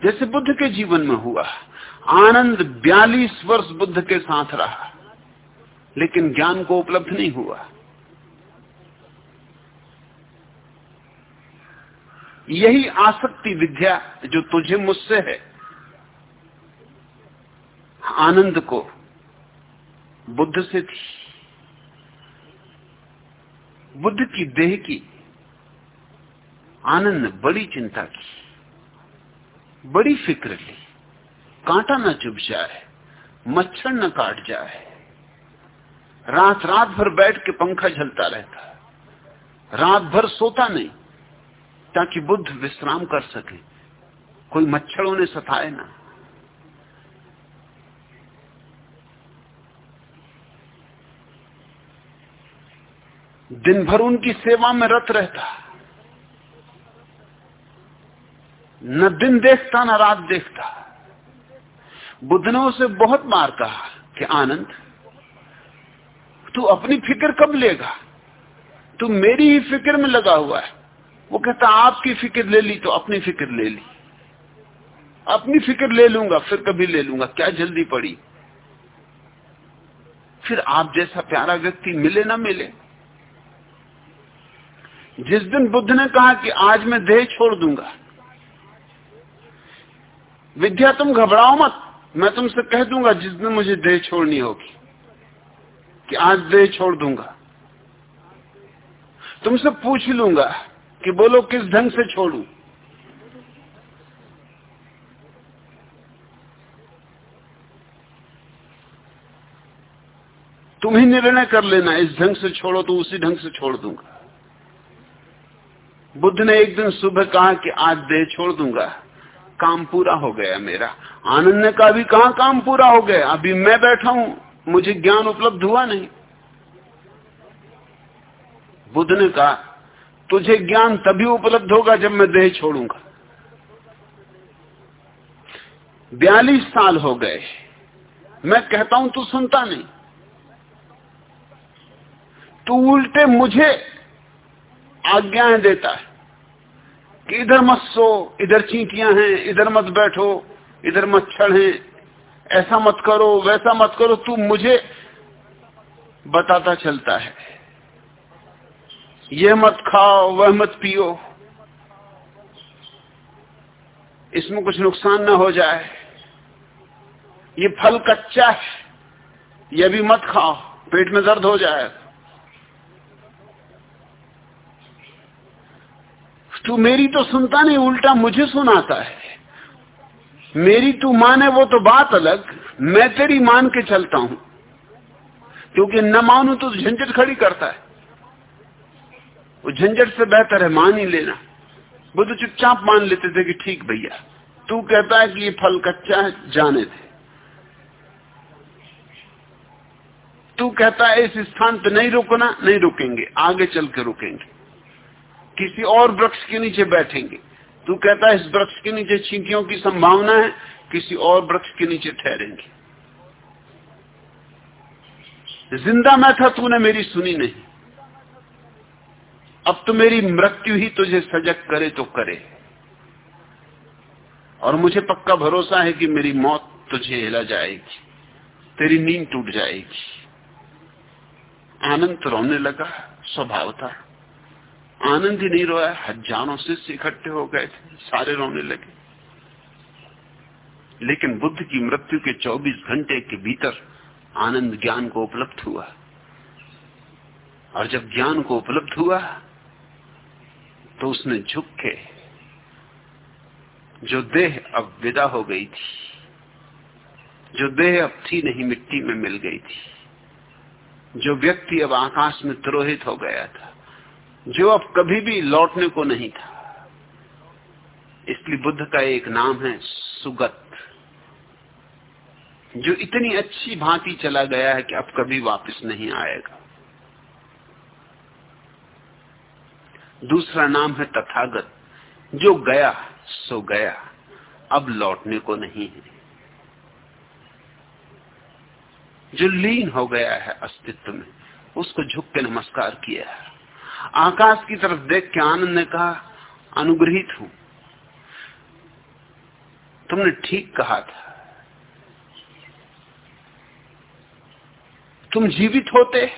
जैसे बुद्ध के जीवन में हुआ, आनंद बयालीस वर्ष बुद्ध के साथ रहा, लेकिन ज्ञान को उपलब्ध नहीं हुआ। यही आसक्ति विद्या जो तुझे मुझसे है। आनंद को बुद्ध से थी। बुद्ध की देह की आनंद ने बड़ी चिंता की, बड़ी फ़िक्र ली। कांटा न चुभ जाए, मच्छर न काट जाए। रात रात भर बैठ के पंखा झलता रहता। रात भर सोता नहीं। ताकि बुद्ध विश्राम कर सके। कोई मच्छर उन्हें सताए ना। दिन भर उनकी सेवा में रत रहता। न दिन देखता, न रात देखता। बुद्ध ने उसे बहुत बार कहा कि आनंद, तू अपनी फ़िक्र कब लेगा? तू मेरी ही फ़िक्र में लगा हुआ है। वो कहता, आपकी फ़िक्र ले ली तो अपनी फ़िक्र ले ली। अपनी फ़िक्र ले लूँगा, फिर कभी ले लूँगा। क्या जल्दी पड़ी? फिर आप जैसा प्यारा व्यक्ति मिले ना मिले। जिस दिन बुद्ध ने कहा कि, आज मैं देह छोड़ दूँगा। विद्या, तुम घबराओ मत। मैं तुमसे कह दूँगा जिस दिन मुझे देह छोड़नी होगी कि आज देह छोड़ दूँगा। तुमसे पूछ लूँगा कि बोलो किस ढंग से छोड़ू? तुम ही निर्णय कर लेना, इस ढंग से छोड़ो तो उसी ढंग से छोड़ दूँगा। बुद्ध ने एक दिन सुबह कहा कि आज देह छोड़ दूँगा। काम पूरा हो गया मेरा। आनंद ने कहा भी कहा काम पूरा हो गया? अभी मैं बैठा हूँ, मुझे ज्ञान उपलब्ध हुआ नहीं। बुद्ध ने कहा तुझे ज्ञान तभी उपलब्ध होगा जब मैं देह छोड़ूँगा। बयालीस साल हो गए। मैं कहता हूँ, तू सुनता नहीं। तू उल्टे मुझे आज्ञाएँ देता है कि इधर मत सो, इधर चींटियाँ हैं, इधर मत बैठो, इधर मच्छर हैं, ऐसा मत करो, वैसा मत करो, तू मुझे बताता चलता है। ये मत खाओ, वह मत पियो। इसमें कुछ नुकसान ना हो जाए। ये फल कच्चा है, ये भी मत खाओ, पेट में दर्द हो जाए। तू मेरी तो सुनता नहीं, उल्टा मुझे सुनाता है। मेरी तू माने वो तो बात अलग, मैं तेरी मान के चलता हूँ। क्योंकि न मानू तो झंझट खड़ी करता है। वो झंझट से बेहतर है, मान ही लेना। बुद्ध चुपचाप मान लेते थे कि ठीक भैया, तू कहता है कि ये फल कच्चा है, जाने थे तू कहता है इस स्थान पे नहीं रुकना, नहीं रुकेंगे, आगे चल के रुकेंगे। किसी और वृक्ष के नीचे बैठेंगे। तू कहता है इस वृक्ष के नीचे चींटियों की संभावना है, किसी और वृक्ष के नीचे ठहरेंगे। ज़िंदा मैं था, तूने मेरी सुनी नहीं। अब तो मेरी मृत्यु ही तुझे सजग करे तो करे। और मुझे पक्का भरोसा है कि मेरी मौत तुझे हिला जाएगी, तेरी नींद टूट जाएगी। आनंद रोने लगा, स्वभाव था। आनंद ही नहीं रोया, हज़ारों शिष्य इकट्ठे हो गए थे, सारे रोने लगे। लेकिन बुद्ध की मृत्यु के 24 घंटे के भीतर आनंद ज्ञान को उपलब्ध हुआ। और जब ज्ञान को उपलब्ध हुआ तो उसने झुक के जो देह अब विदा हो गई थी, जो देह अब थी नहीं, मिट्टी में मिल गई थी, जो व्यक्ति अब आकाश में त्रोहित हो गया था, जो अब कभी भी लौटने को नहीं था, इसलिए बुद्ध का एक नाम है सुगत, जो इतनी अच्छी भांति चला गया है कि अब कभी वापस नहीं आएगा। दूसरा नाम है तथागत। जो गया, सो गया। अब लौटने को नहीं है। जो लीन हो गया है अस्तित्व में, उसको झुक के नमस्कार किया है। आकाश की तरफ़ देख के आनंद ने कहा, अनुग्रहित हूँ। तुमने ठीक कहा था। तुम जीवित होते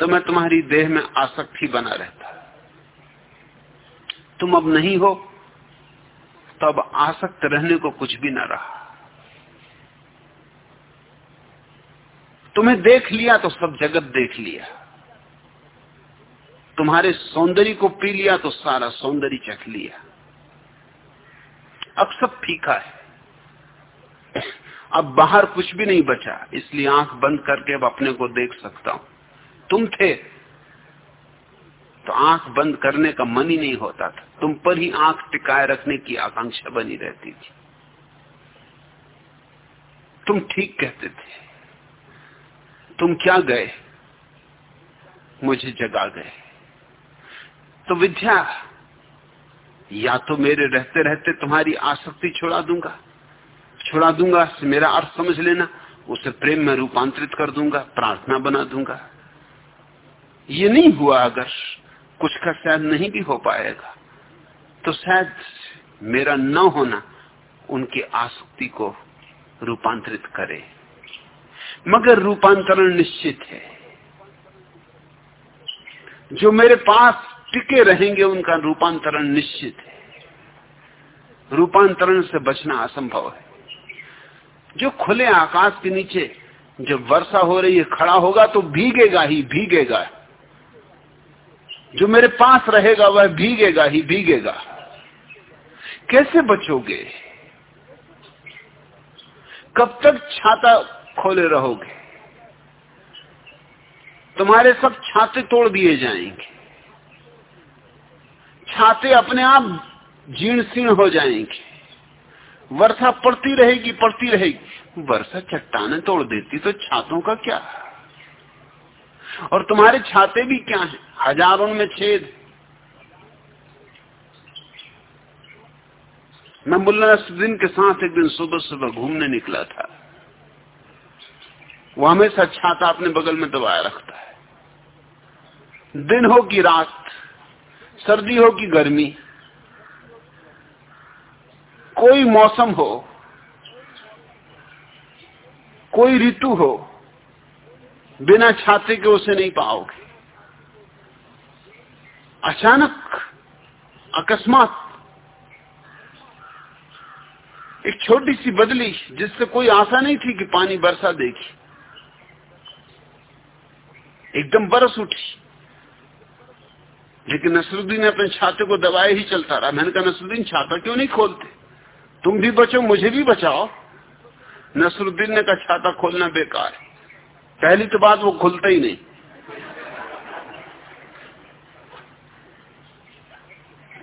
तो मैं तुम्हारी देह में आसक्ति बना रहता। तुम अब नहीं हो तो अब आसक्त रहने को कुछ भी ना रहा। तुम्हें देख लिया तो सब जगत देख लिया। तुम्हारे सौंदर्य को पी लिया तो सारा सौंदर्य चख लिया। अब सब फीका है। अब बाहर कुछ भी नहीं बचा, इसलिए आँख बंद करके अब अपने को देख सकता हूँ। तुम थे तो आँख बंद करने का मन ही नहीं होता था। तुम पर ही आँख टिकाए रखने की आकांक्षा बनी रहती थी। तुम ठीक कहते थे। तुम क्या गए? मुझे जगा गए। तो विद्या, या तो मेरे रहते रहते तुम्हारी आसक्ति छुड़ा दूँगा। छुड़ा दूँगा, मेरा अर्थ समझ लेना, उसे प्रेम में रूपांतरित कर दूँगा, प्रार्थना बना दूँगा। ये नहीं हुआ अगर कुछ का शायद नहीं भी हो पाएगा। तो शायद मेरा न होना उनकी आसक्ति को रूपांतरित करे। मगर रूपांतरण निश्चित है। जो मेरे पास टिके रहेंगे, उनका रूपांतरण निश्चित है। रूपांतरण से बचना असंभव है। जो खुले आकाश के नीचे जब वर्षा हो रही है, खड़ा होगा तो भीगेगा ही, भीगेगा। जो मेरे पास रहेगा वह भीगेगा ही भीगेगा। कैसे बचोगे? कब तक छाता खोले रहोगे? तुम्हारे सब छाते तोड़ दिए जाएँगे। छाते अपने आप जीर्ण शीर्ण हो जाएँगे। वर्षा पड़ती रहेगी पड़ती रहेगी। वर्षा चट्टाने तोड़ देती तो छातों का क्या? और तुम्हारे छाते भी क्या हैं? हज़ारों में छेद। मैं मुल्ला नसरुद्दीन के साथ एक दिन सुबह सुबह घूमने निकला था। वो हमेशा छाता अपने बगल में दबाया रखता है। दिन हो कि रात, सर्दी हो कि गर्मी, कोई मौसम हो, कोई ऋतु हो बिना छाते के उसे नहीं पाओगे। अचानक, अकस्मात, एक छोटी सी बदली जिससे कोई आशा नहीं थी कि पानी बरसा देगी। एकदम बरस उठी। लेकिन नसरुद्दीन ने अपने छाते को दबाए ही चलता रहा। मैंने कहा, नसरुद्दीन, छाता क्यों नहीं खोलते? तुम भी बचो, मुझे भी बचाओ। नसरुद्दीन ने कहा, छाता खोलना बेकार है। पहली तो बात वो खुलता ही नहीं।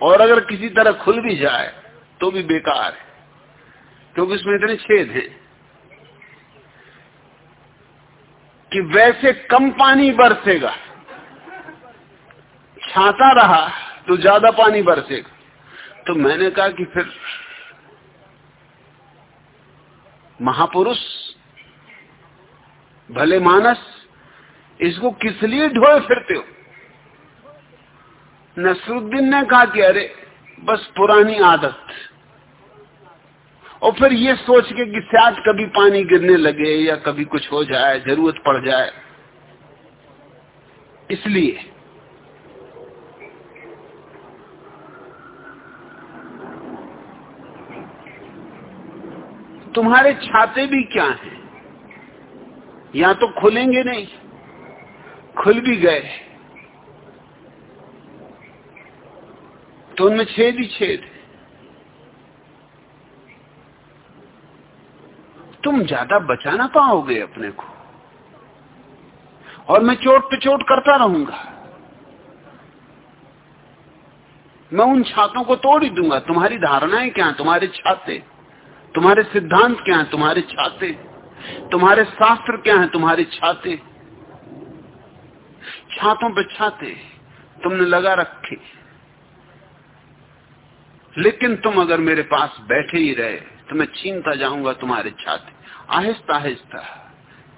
और अगर किसी तरह खुल भी जाए तो भी बेकार है, क्योंकि उसमें इतने छेद हैं कि वैसे कम पानी बरसेगा, छाता रहा तो ज़्यादा पानी बरसेगा। तो मैंने कहा कि फिर महापुरुष भले मानस, इसको किस लिए ढोए फिरते हो? नसरुद्दीन ने कहा कि अरे, बस पुरानी आदत। और फिर ये सोच के कि शायद कभी पानी गिरने लगे या कभी कुछ हो जाए, ज़रूरत पड़ जाए। इसलिए तुम्हारे छाते भी क्या हैं? या तो खुलेंगे नहीं। खुल भी गए। तो उनमें छेद ही छेद तुम ज़्यादा बचा ना पाओगे अपने को। और मैं चोट पे चोट करता रहूँगा। मैं उन छातों को तोड़ ही दूँगा। तुम्हारी धारणाएँ क्या तुम्हारे छाते। तुम्हारे सिद्धांत क्या तुम्हारे छाते। तुम्हारे शास्त्र क्या है? तुम्हारे छाते। छातों पे छाते तुमने लगा रखे। लेकिन तुम अगर मेरे पास बैठे ही रहे तो मैं छीनता जाऊँगा तुम्हारे छाते। आहिस्ता आहिस्ता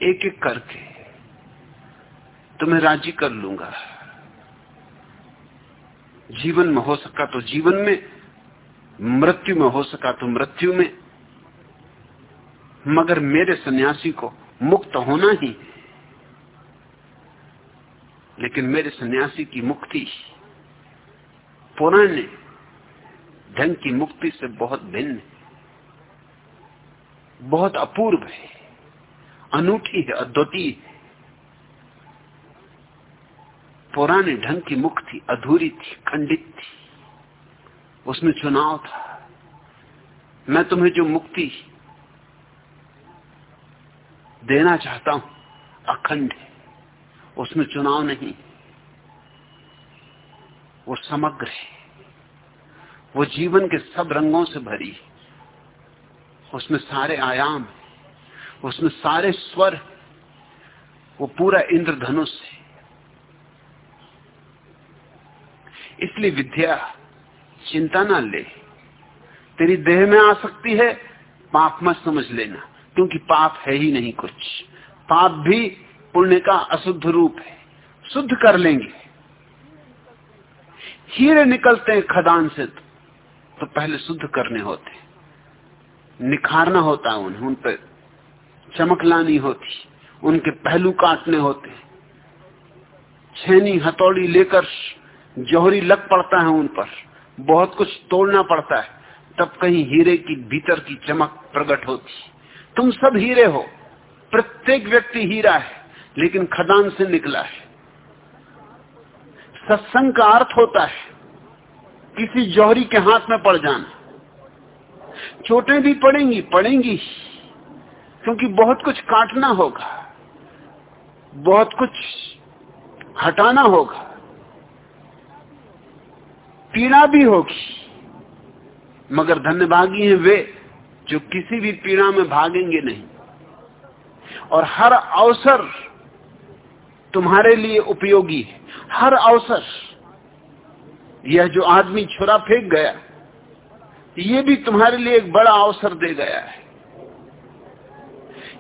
एक एक करके तुम्हें राज़ी कर लूँगा। जीवन में हो सका तो जीवन में, मृत्यु में हो सका तो मृत्यु में। मगर मेरे सन्यासी को मुक्त होना ही। लेकिन मेरे सन्यासी की मुक्ति, पुराने ढंग की मुक्ति से बहुत भिन्न बहुत अपूर्व है। अनूठी है, अद्वितीय है। पुराने ढंग की मुक्ति अधूरी थी, खंडित थी। उसमें चुनाव था। मैं तुम्हें जो मुक्ति देना चाहता हूँ। अखंड है। उसमें चुनाव नहीं। वो समग्र है। वो जीवन के सब रंगों से भरी है। उसमें सारे आयाम है। उसमें सारे स्वर वो पूरा इंद्रधनुष है। इसलिए विद्या, चिंता ना ले। तेरी देह में आ सकती है, पाप मत समझ लेना। क्योंकि पाप है ही नहीं कुछ? पाप भी पुण्य का अशुद्ध रूप है। शुद्ध कर लेंगे। हीरे निकलते हैं खदान से तो पहले शुद्ध करने होते निखारना होता है उन्हें, उन पर चमक लानी होती, उनके पहलू काटने होते छेनी हथौड़ी लेकर जोहरी लग पड़ता है उन पर। बहुत कुछ तोड़ना पड़ता है। तब कहीं हीरे की भीतर की चमक प्रकट होती। तुम सब हीरे हो। प्रत्येक व्यक्ति हीरा है, लेकिन खदान से निकला है। सत्संग का अर्थ होता है, किसी जौहरी के हाथ में पड़ जाना। चोटें भी पड़ेंगी पड़ेंगी क्योंकि बहुत कुछ काटना होगा, बहुत कुछ हटाना होगा। पीड़ा भी होगी, मगर धन्यभागी हैं वे। जो किसी भी पीड़ा में भागेंगे नहीं। और हर अवसर तुम्हारे लिए उपयोगी है। हर अवसर। यह जो आदमी छुरा फेंक गया, ये भी तुम्हारे लिए एक बड़ा अवसर दे गया है।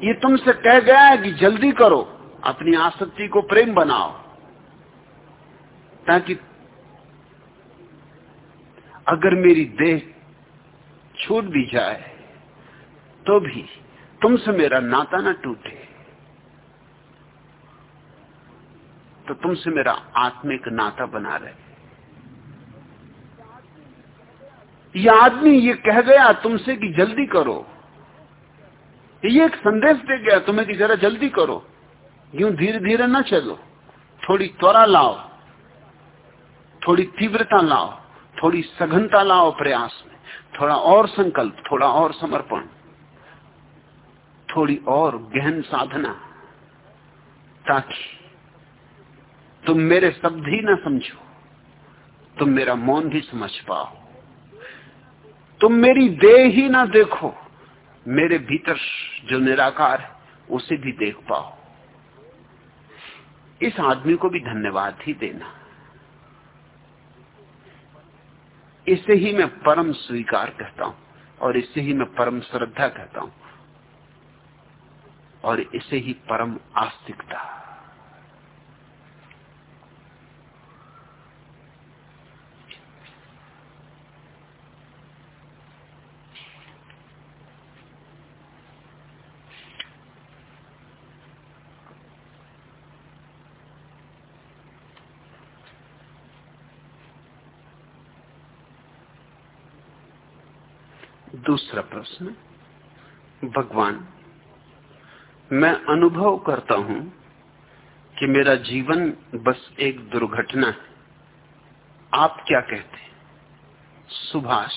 ये तुमसे कह गया है कि जल्दी करो, अपनी आसक्ति को प्रेम बनाओ, ताकि अगर मेरी देह छूट भी जाए तो भी तुमसे मेरा नाता ना टूटे। तो तुमसे मेरा आत्मिक नाता बना रहे। यह आदमी ये कह गया तुमसे कि जल्दी करो। ये एक संदेश दे गया तुम्हें कि जरा जल्दी करो। यूँ धीरे धीरे ना चलो। थोड़ी त्वरा लाओ। थोड़ी तीव्रता लाओ। थोड़ी सघनता लाओ प्रयास में। थोड़ा और संकल्प, थोड़ा और समर्पण। थोड़ी और गहन साधना ताकि तुम मेरे शब्द ही ना समझो, तुम मेरा मौन भी समझ पाओ। तुम मेरी देह ही ना देखो, मेरे भीतर जो निराकार है, उसे भी देख पाओ। इस आदमी को भी धन्यवाद ही देना। इसे ही मैं परम स्वीकार कहता हूँ और इसे ही मैं परम श्रद्धा कहता हूँ। और इसे ही परम आस्तिकता। दूसरा प्रश्न भगवान मैं अनुभव करता हूँ कि मेरा जीवन बस एक दुर्घटना है। आप क्या कहते हैं? सुभाष।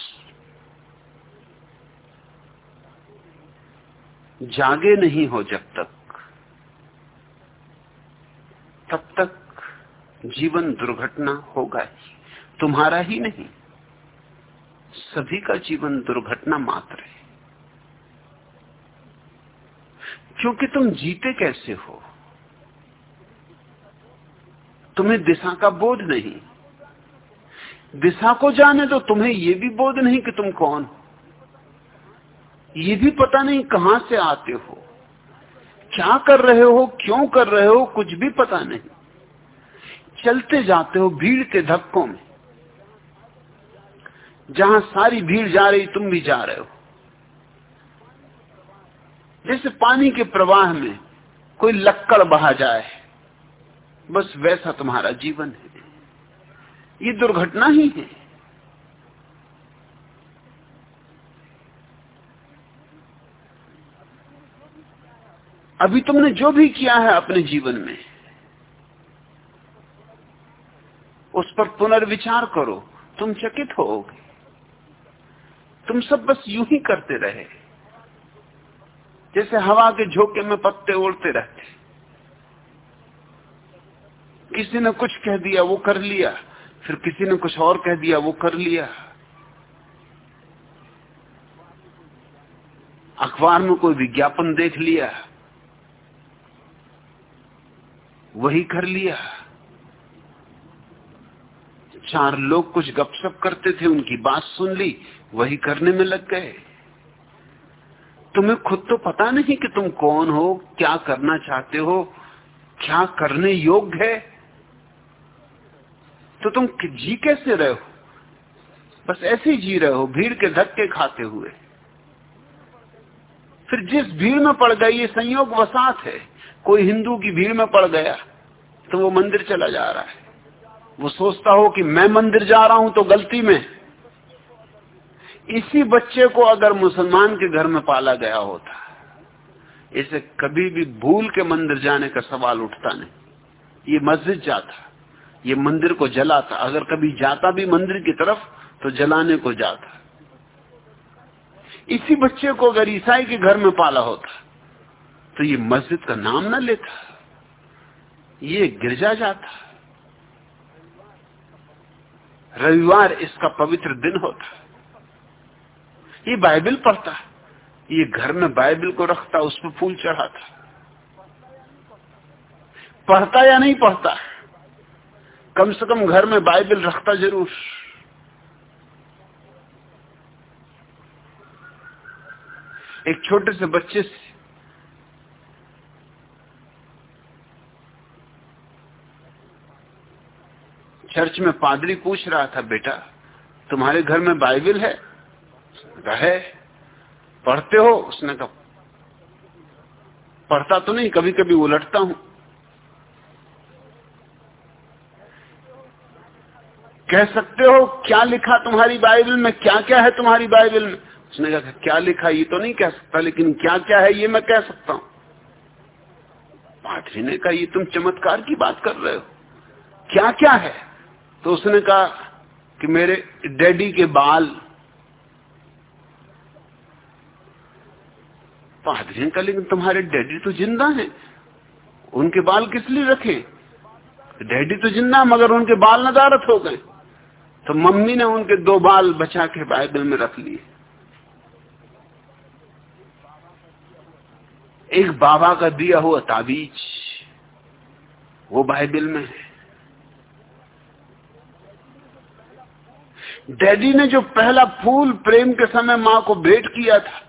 जागे नहीं हो जब तक, तब तक जीवन दुर्घटना होगा ही। तुम्हारा ही नहीं, सभी का जीवन दुर्घटना मात्र है। क्योंकि तुम जीते कैसे हो? तुम्हें दिशा का बोध नहीं। दिशा को जाने तो तुम्हें यह भी बोध नहीं कि तुम कौन ये भी पता नहीं कहाँ से आते हो। क्या कर रहे हो, क्यों कर रहे हो, कुछ भी पता नहीं। चलते जाते हो भीड़ के धक्कों में। जहाँ सारी भीड़ जा रही, तुम भी जा रहे हो। जैसे पानी के प्रवाह में कोई लक्कड़ बहा जाए, बस वैसा तुम्हारा जीवन है। ये दुर्घटना ही है। अभी तुमने जो भी किया है अपने जीवन में, उस पर पुनर्विचार करो। तुम चकित होगे तुम सब बस यूँ ही करते रहे। जैसे हवा के झोंके में पत्ते उड़ते रहते किसी ने कुछ कह दिया, वो कर लिया। फिर किसी ने कुछ और कह दिया, वो कर लिया। अखबार में कोई विज्ञापन देख लिया, वही कर लिया। चार लोग कुछ गपशप करते थे, उनकी बात सुन ली, वही करने में लग गए। तुम्हें खुद तो पता नहीं कि तुम कौन हो, क्या करना चाहते हो, क्या करने योग्य है? तो तुम जी कैसे रहे हो? बस ऐसे ही जी रहे हो, भीड़ के धक्के खाते हुए। फिर जिस भीड़ में पड़ गई ये संयोग वसात है। कोई हिंदू की भीड़ में पड़ गया तो वो मंदिर चला जा रहा है। वो सोचता हो कि मैं मंदिर जा रहा हूँ तो गलती में। इसी बच्चे को अगर मुसलमान के घर में पाला गया होता, इसे कभी भी भूल के मंदिर जाने का सवाल उठता नहीं। ये मस्जिद जाता, ये मंदिर को जलाता, अगर कभी जाता भी मंदिर की तरफ़ तो जलाने को जाता। इसी बच्चे को अगर ईसाई के घर में पाला होता तो ये मस्जिद का नाम ना लेता, ये गिरजा जाता। रविवार इसका पवित्र दिन होता। ये बाइबल पढ़ता ये घर में बाइबल को रखता, उस पर फूल चढ़ाता। पढ़ता या नहीं पढ़ता? कम से कम घर में बाइबल रखता ज़रूर। एक छोटे से बच्चे से चर्च में पादरी पूछ रहा था, बेटा, तुम्हारे घर में बाइबल है? है। पढ़ते हो, उसने कहा, पढ़ता तो नहीं कभी कभी उलटता हूँ। कह सकते हो, क्या लिखा तुम्हारी बाइबल में क्या क्या है तुम्हारी बाइबल में? उसने कहा, क्या लिखा, ये तो नहीं कह सकता, लेकिन क्या क्या है, ये मैं कह सकता हूँ। पादरी ने कहा, ये तुम चमत्कार की बात कर रहे हो। क्या क्या है? तो उसने कहा कि मेरे डैडी के बाल पादरी का लेकिन तुम्हारे डैडी तो ज़िंदा हैं। उनके बाल किस लिए रखे? डैडी तो ज़िंदा, मगर उनके बाल नदारत हो गए। तो मम्मी ने उनके दो बाल बचा के बाइबल में रख लिए। एक बाबा का दिया हुआ ताबीज, वो बाइबल में है। डैडी ने जो पहला फूल प्रेम के समय माँ को भेंट किया था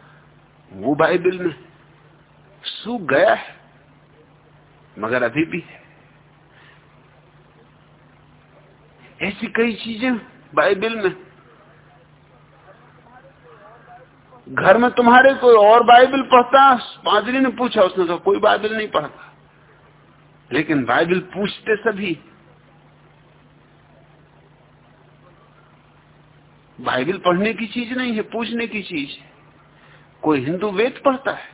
वो बाइबल में सूख गया है, मगर अभी भी है। ऐसी कई चीज़ें बाइबल में। घर में तुम्हारे कोई और बाइबल पढ़ता पादरी ने पूछा, उसने तो कोई बाइबल नहीं पढ़ता। लेकिन बाइबल पूछते सभी, बाइबल पढ़ने की चीज़ नहीं है, पूछने की चीज़ है। कोई हिंदू वेद पढ़ता है?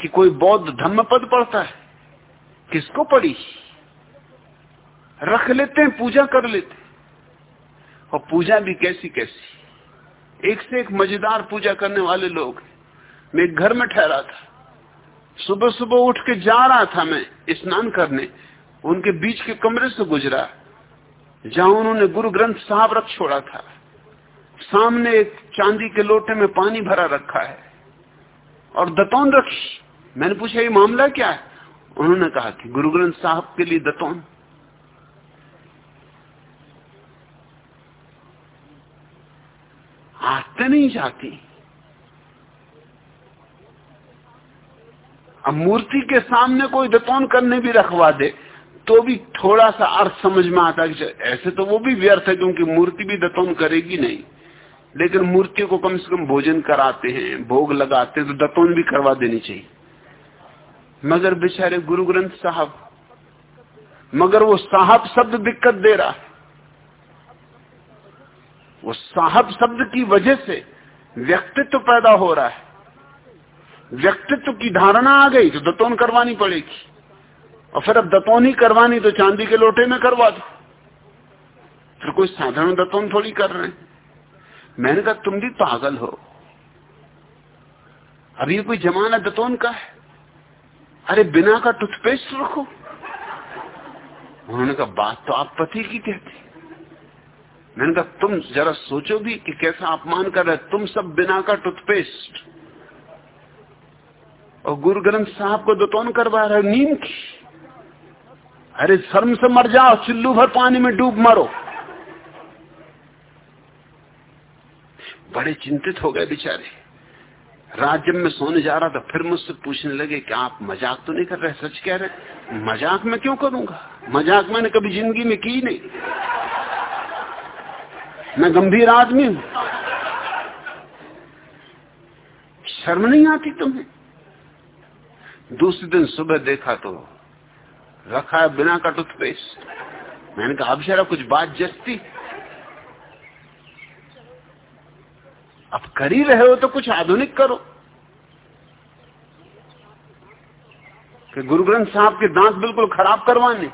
कि कोई बौद्ध धम्म पद पढ़ता है? किसको पढ़ी? रख लेते हैं, पूजा कर लेते और पूजा भी कैसी कैसी? एक से एक मज़ेदार पूजा करने वाले लोग मैं घर में ठहरा था। सुबह सुबह उठ के जा रहा था मैं स्नान करने। उनके बीच के कमरे से गुजरा। जहाँ उन्होंने गुरु ग्रंथ साहब रख छोड़ा था। सामने एक चांदी के लोटे में पानी भरा रखा है। और दतौन रखी। मैंने पूछा, ये मामला क्या है? उन्होंने कहा कि गुरु ग्रंथ साहब के लिए दतौन। आते नहीं जाती। अब मूर्ति के सामने कोई दतौन करने भी रखवा दे तो भी थोड़ा सा अर्थ समझ में आता कि ऐसे तो वो भी व्यर्थ है, क्योंकि मूर्ति भी दतौन करेगी नहीं। लेकिन मूर्ति को कम से कम भोजन कराते हैं, भोग लगाते हैं तो दतौन भी करवा देनी चाहिए। मगर बेचारे गुरु ग्रंथ साहब, मगर वो साहब शब्द दिक्कत दे रहा है। वो साहब शब्द की वजह से व्यक्तित्व पैदा हो रहा है। व्यक्तित्व की धारणा आ गई तो दतौन करवानी पड़ेगी। और फिर अब दतौन ही करवानी तो चांदी के लोटे में करवा दो। फिर कोई साधारण दतौन थोड़ी कर रहे हैं। मैंने कहा, तुम भी पागल हो। ये कोई जमाना दतौन का है। अरे, बिना का टूथपेस्ट रखो। उन्होंने कहा, बात तो आप पति की कहती मैंने कहा, तुम जरा सोचो भी कि कैसा अपमान कर रहे तुम सब बिना का टूथपेस्ट। और गुरु ग्रंथ साहब को दतौन करवा रहे नीम की। अरे, शर्म से मर जाओ, चिल्लू भर पानी में डूब मरो। बड़े चिंतित हो गए बेचारे। रात जब मैं सोने जा रहा था, फिर मुझसे पूछने लगे कि आप मज़ाक तो नहीं कर रहे, सच कह रहे मज़ाक में क्यों करूँगा? मज़ाक मैंने कभी ज़िंदगी में की नहीं। मैं गंभीर आदमी हूँ। शर्म नहीं आती तुम्हें? दूसरे दिन सुबह देखा तो रखा है बिना का टूथपेस्ट मैंने कहा, अब जरा कुछ बात जस्ती अब कर ही रहे हो तो कुछ आधुनिक करो। कि गुरु ग्रंथ साहब के दांत बिल्कुल खराब करवाने।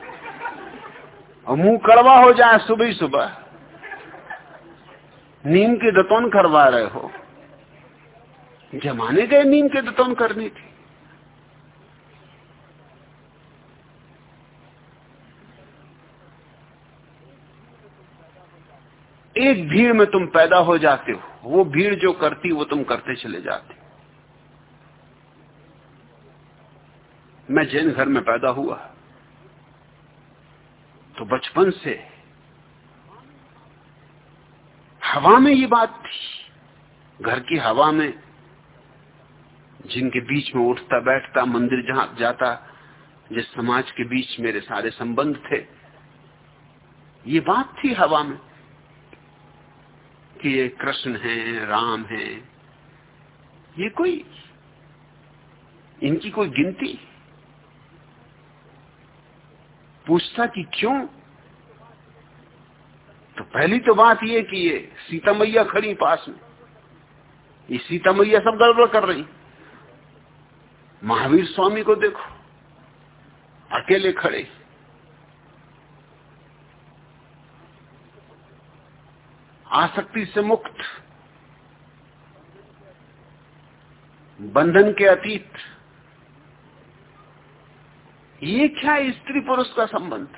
और मुँह कड़वा हो जाए सुबह ही सुबह नीम के दतौन करवा रहे हो। जमाने गए नीम के दतौन करने थी। एक भीड़ में तुम पैदा हो जाते हो। वो भीड़ जो करती, वो तुम करते चले जाते। मैं जैन घर में पैदा हुआ। तो बचपन से हवा में ये बात थी। घर की हवा में जिनके बीच में उठता, बैठता, मंदिर जहाँ जाता, जिस समाज के बीच मेरे सारे संबंध थे, ये बात थी हवा में। कि ये कृष्ण है, राम है, ये कोई, इनकी कोई गिनती? पूछता कि क्यों? तो पहली तो बात ये कि ये सीता मैया खड़ी पास में। ये सीता मैया सब गड़बड़ कर रही। महावीर स्वामी को देखो, अकेले खड़े। आसक्ति से मुक्त, बंधन के अतीत। ये क्या स्त्री पुरुष का संबंध?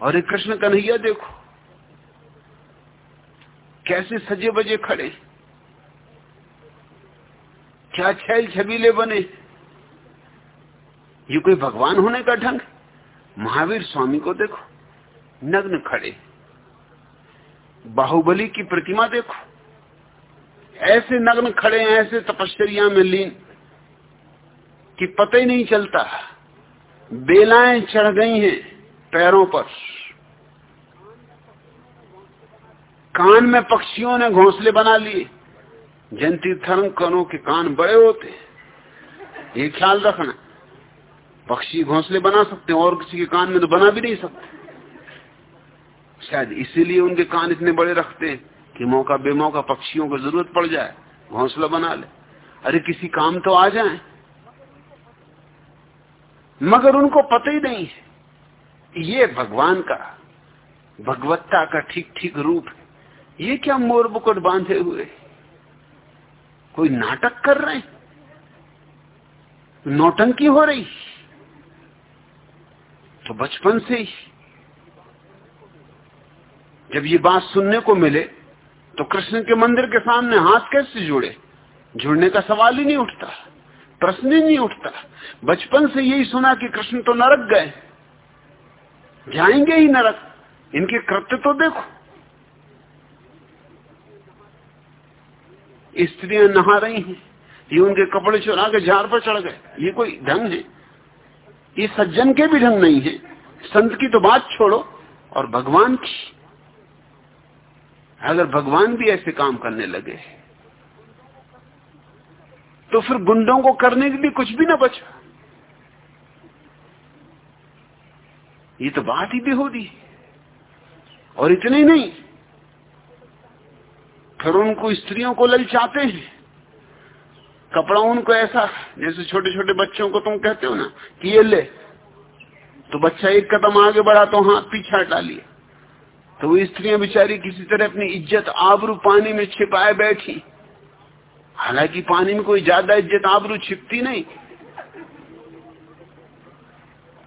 और एक कृष्ण कन्हैया देखो, कैसे सजे बजे खड़े, क्या छैल छबीले बने। ये कोई भगवान होने का ढंग? महावीर स्वामी को देखो, नग्न खड़े। बाहुबली की प्रतिमा देखो। ऐसे नग्न खड़े हैं, ऐसे तपश्चर्या में लीन कि पता ही नहीं चलता। बेलाएँ चढ़ गई हैं पैरों पर। कान में पक्षियों ने घोंसले बना लिए। जयंती कनों के कान बड़े होते हैं। ये ख्याल रखना। पक्षी घोंसले बना सकते हैं, और किसी के कान में तो बना भी नहीं सकते। शायद इसीलिए उनके कान इतने बड़े रखते हैं कि मौका बेमौका पक्षियों को ज़रूरत पड़ जाए, घोंसला बना ले। अरे किसी काम तो आ जाए। मगर उनको पता ही नहीं है। ये भगवान का, भगवत्ता का ठीक ठीक रूप है। ये क्या मोर बुकट बांधे हुए कोई नाटक कर रहे हैं? नौटंकी हो रही तो बचपन से ही जब ये बात सुनने को मिले तो कृष्ण के मंदिर के सामने हाथ कैसे जुड़े? जुड़ने का सवाल ही नहीं उठता। प्रश्न ही नहीं उठता। बचपन से यही सुना कि कृष्ण तो नरक गए। जाएँगे ही नरक। इनके कृत्य तो देखो। स्त्रियाँ नहा रही हैं। ये उनके कपड़े चुरा के झाड़ पर चढ़ गए। ये कोई ढंग है? ये सज्जन के भी ढंग नहीं है। संत की तो बात छोड़ो और भगवान की। अगर भगवान भी ऐसे काम करने लगे तो फिर गुंडों को करने के लिए कुछ भी ना बचा। ये तो बात ही बेहोदी और इतने ही नहीं, फिर उनको स्त्रियों को ललचाते हैं। कपड़ा उनको ऐसा, जैसे छोटे छोटे बच्चों को तुम कहते हो ना, कि ये ले तो बच्चा एक कदम आगे बढ़ा तो हाथ पीछे हटा लिया तो वो स्त्रियाँ बेचारी किसी तरह अपनी इज़्ज़त आबरू पानी में छिपाए बैठी। हालाँकि पानी में कोई ज़्यादा इज़्ज़त आबरू छिपती नहीं।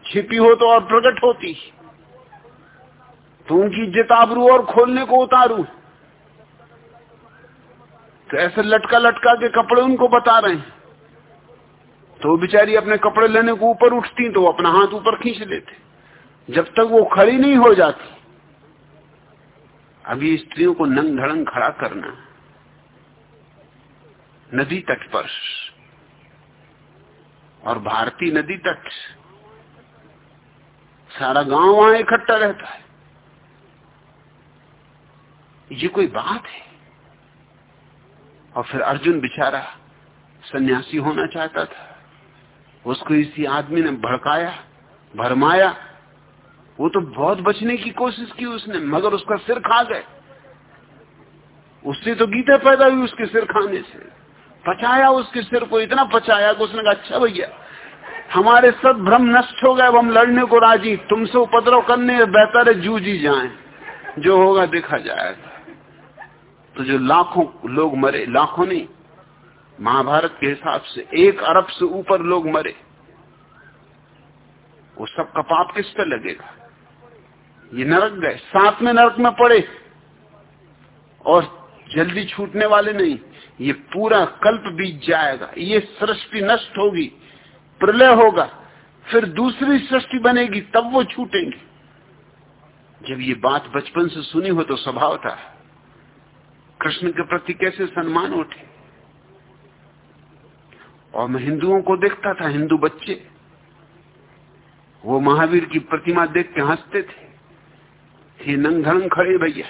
छिपी हो तो और प्रकट होती। तो उनकी इज़्ज़त आबरू और खोलने को उतारू। तो ऐसे लटका लटका के कपड़े उनको बता रहे हैं। तो बेचारी अपने कपड़े लेने को ऊपर उठती तो अपना हाथ ऊपर खींच लेते। जब तक वो खड़ी नहीं हो जाती अभी स्त्रियों को नंग धड़ंग खड़ा करना। नदी तट पर। और भारतीय नदी तट। सारा गाँव वहाँ इकट्ठा रहता है। ये कोई बात है? और फिर अर्जुन बिचारा सन्यासी होना चाहता था। उसको इसी आदमी ने भड़काया, भरमाया वो तो बहुत बचने की कोशिश की उसने, मगर उसका सिर खा गए। उससे तो गीता पैदा हुई उसके सिर खाने से। पचाया उसके सिर को, इतना पचाया कि उसने कहा अच्छा भैया, हमारे सब भ्रम नष्ट हो गए, अब हम लड़ने को राज़ी। तुमसे उपद्रव करने बेहतर है जूझ ही जाए, जो होगा देखा जाएगा तो जो लाखों लोग मरे, लाखों नहीं, महाभारत के हिसाब से एक अरब से ऊपर लोग मरे। वो सबका पाप किस पे लगेगा? ये नरक गए। साथ में नरक में पड़े। और जल्दी छूटने वाले नहीं। ये पूरा कल्प बीत जाएगा। ये सृष्टि नष्ट होगी। प्रलय होगा। फिर दूसरी सृष्टि बनेगी। तब वो छूटेंगे। जब ये बात बचपन से सुनी हो तो स्वभाव था कृष्ण के प्रति कैसे सम्मान उठे? और मैं हिंदुओं को देखता था, हिंदू बच्चे। वो महावीर की प्रतिमा देख के हँसते थे। ये नंग धड़ंग खड़े भैया।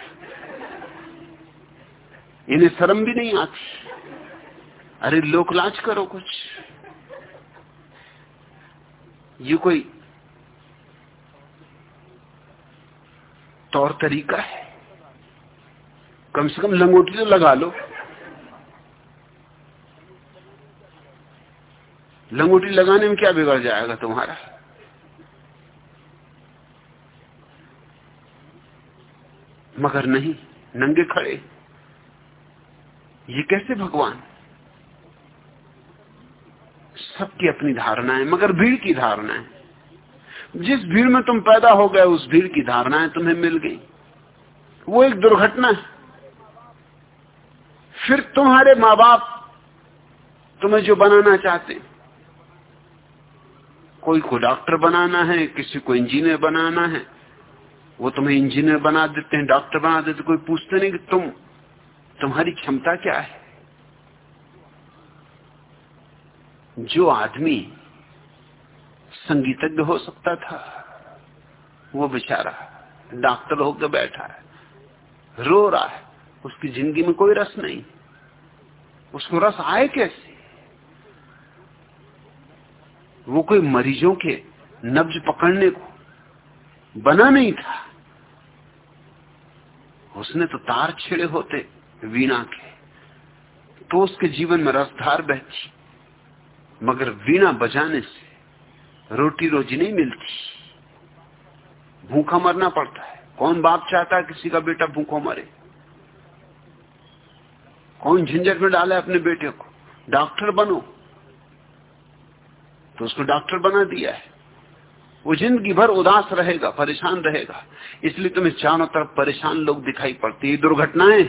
इन्हें शर्म भी नहीं आती। अरे लोकलाज करो कुछ। ये कोई तौर तरीका है। कम से कम लंगोटी तो लगा लो। लंगोटी लगाने में क्या बिगड़ जाएगा तुम्हारा? मगर नहीं, नंगे खड़े। ये कैसे भगवान? सबकी अपनी धारणा है मगर भीड़ की धारणा है जिस भीड़ में तुम पैदा हो गए, उस भीड़ की धारणाएँ तुम्हें मिल गई। वो एक दुर्घटना है। फिर तुम्हारे माँ बाप तुम्हें जो बनाना चाहते कोई को डॉक्टर बनाना है, किसी को इंजीनियर बनाना है वो तुम्हें इंजीनियर बना देते हैं, डॉक्टर बना देते कोई पूछते नहीं कि तुम, तुम्हारी क्षमता क्या है? जो आदमी संगीतज्ञ हो सकता था, वो बेचारा डॉक्टर होकर बैठा है, रो रहा है, उसकी ज़िंदगी में कोई रस नहीं। उसको रस आए कैसे? वो कोई मरीजों के नब्ज पकड़ने को बना नहीं था। उसने तो तार छिड़े होते वीणा के तो उसके जीवन में रसधार बहती, मगर वीणा बजाने से रोटी रोजी नहीं मिलती। भूखा मरना पड़ता है। कौन बाप चाहता है किसी का बेटा भूखा मरे? कौन झंझट में डाले अपने बेटे को? डॉक्टर बनो। तो उसको डॉक्टर बना दिया है। वो ज़िंदगी भर उदास रहेगा, परेशान रहेगा। इसलिए तुम्हें चारों तरफ़ परेशान लोग दिखाई पड़ते ये दुर्घटनाएँ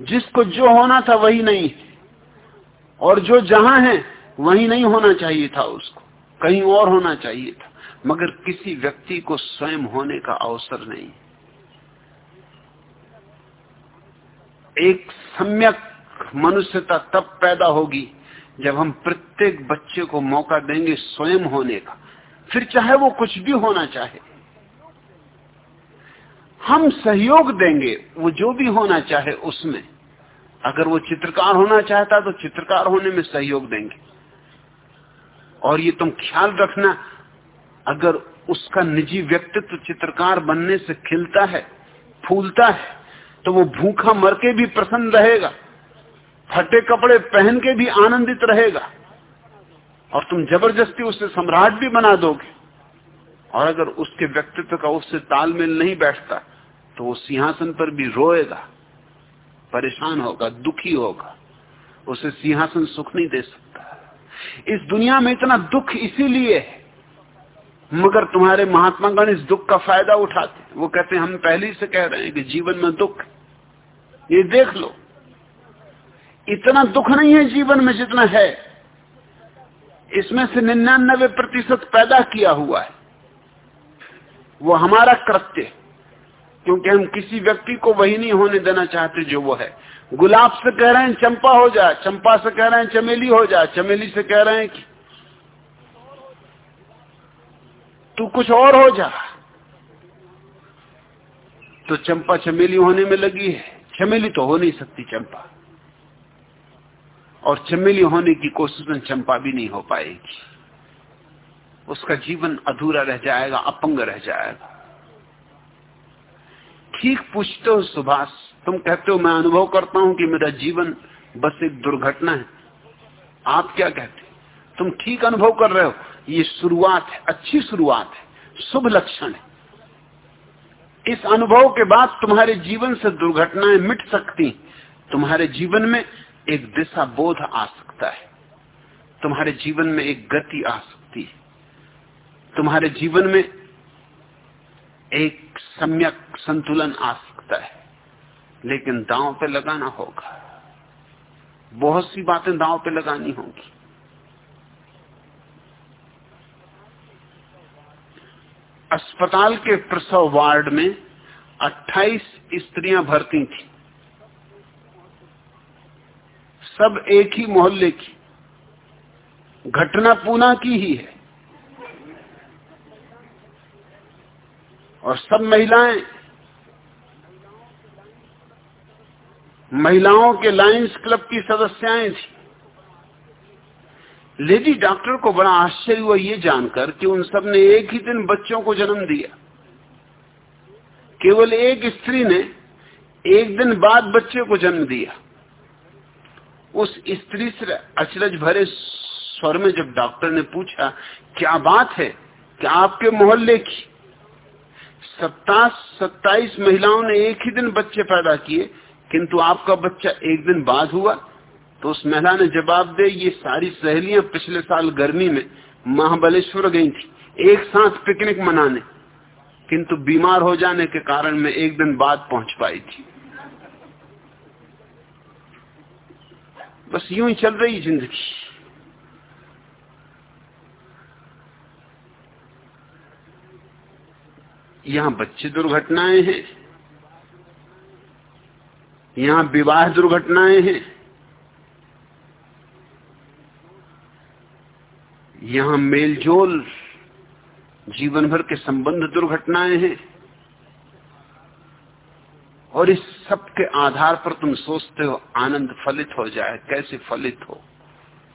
जिसको जो होना था वही नहीं और जो जहाँ है, वही नहीं होना चाहिए था उसको। कहीं और होना चाहिए था। मगर किसी व्यक्ति को स्वयं होने का अवसर नहीं। एक सम्यक मनुष्यता तब पैदा होगी जब हम प्रत्येक बच्चे को मौका देंगे स्वयं होने का, फिर चाहे वो कुछ भी होना चाहे, हम सहयोग देंगे वो जो भी होना चाहे उसमें। अगर वो चित्रकार होना चाहता तो चित्रकार होने में सहयोग देंगे। और ये तुम ख्याल रखना, अगर उसका निजी व्यक्तित्व चित्रकार बनने से खिलता है, फूलता है तो वो भूखा मर के भी प्रसन्न रहेगा। फटे कपड़े पहन के भी आनंदित रहेगा। और तुम ज़बरदस्ती उसे सम्राट भी बना दोगे। और अगर उसके व्यक्तित्व का उससे तालमेल नहीं बैठता तो वो सिंहासन पर भी रोएगा। परेशान होगा, दुखी होगा। उसे सिंहासन सुख नहीं दे सकता। इस दुनिया में इतना दुख इसीलिए है, मगर तुम्हारे महात्मा गण इस दुख का फ़ायदा उठाते वो कहते हम पहले से कह रहे हैं कि जीवन में दुख ये देख लो। इतना दुख नहीं है जीवन में जितना है। इसमें से निन्यानबे प्रतिशत पैदा किया हुआ है। वो हमारा कृत्य क्योंकि हम किसी व्यक्ति को वही नहीं होने देना चाहते जो वो है। गुलाब से कह रहे हैं, चंपा हो जाए चंपा से कह रहे हैं, चमेली हो जाए चमेली से कह रहे हैं कि तू कुछ और हो जा। तो चंपा चमेली होने में लगी है। चमेली तो हो नहीं सकती चंपा। और चमेली होने की कोशिश में चंपा भी नहीं हो पाएगी। उसका जीवन अधूरा रह जाएगा, अपंग रह जाएगा। ठीक पूछते हो सुभाष, तुम कहते हो, मैं अनुभव करता हूँ कि मेरा जीवन बस एक दुर्घटना है। आप क्या कहते तुम ठीक अनुभव कर रहे हो? ये शुरुआत है, अच्छी शुरुआत है, शुभ लक्षण है। इस अनुभव के बाद तुम्हारे जीवन से दुर्घटनाएँ मिट सकती तुम्हारे जीवन में एक दिशा बोध आ सकता है। तुम्हारे जीवन में एक गति आ सकती है। तुम्हारे जीवन में एक सम्यक संतुलन आ सकता है। लेकिन दांव पे लगाना होगा। बहुत सी बातें दांव पे लगानी होगी। अस्पताल के प्रसव वार्ड में 28 स्त्रियाँ भर्ती थी। सब एक ही मोहल्ले की। घटना पूना की ही है। और सब महिलाएँ, महिलाओं के लायंस क्लब की सदस्याएँ थी। लेडी डॉक्टर को बड़ा आश्चर्य हुआ ये जानकर कि उन सबने एक ही दिन बच्चों को जन्म दिया। केवल एक स्त्री ने एक दिन बाद बच्चे को जन्म दिया। उस स्त्री से अचरज भरे स्वर में जब डॉक्टर ने पूछा, क्या बात है? क्या आपके मोहल्ले की? सत्ताईस सत्ताईस महिलाओं ने एक ही दिन बच्चे पैदा किए, किंतु आपका बच्चा एक दिन बाद हुआ। तो उस महिला ने जवाब दे, ये सारी सहेलियाँ पिछले साल गर्मी में महाबलेश्वर गई थी, एक साथ पिकनिक मनाने, किंतु बीमार हो जाने के कारण मैं एक दिन बाद पहुँच पाई थी। बस यूँ ही चल रही ज़िंदगी। यहाँ बच्चे दुर्घटनाएँ हैं। यहाँ विवाह दुर्घटनाएँ हैं। यहाँ मेलजोल, जीवन भर के संबंध दुर्घटनाएँ हैं। और इस सब के आधार पर तुम सोचते हो आनंद फलित हो जाए, कैसे फलित हो?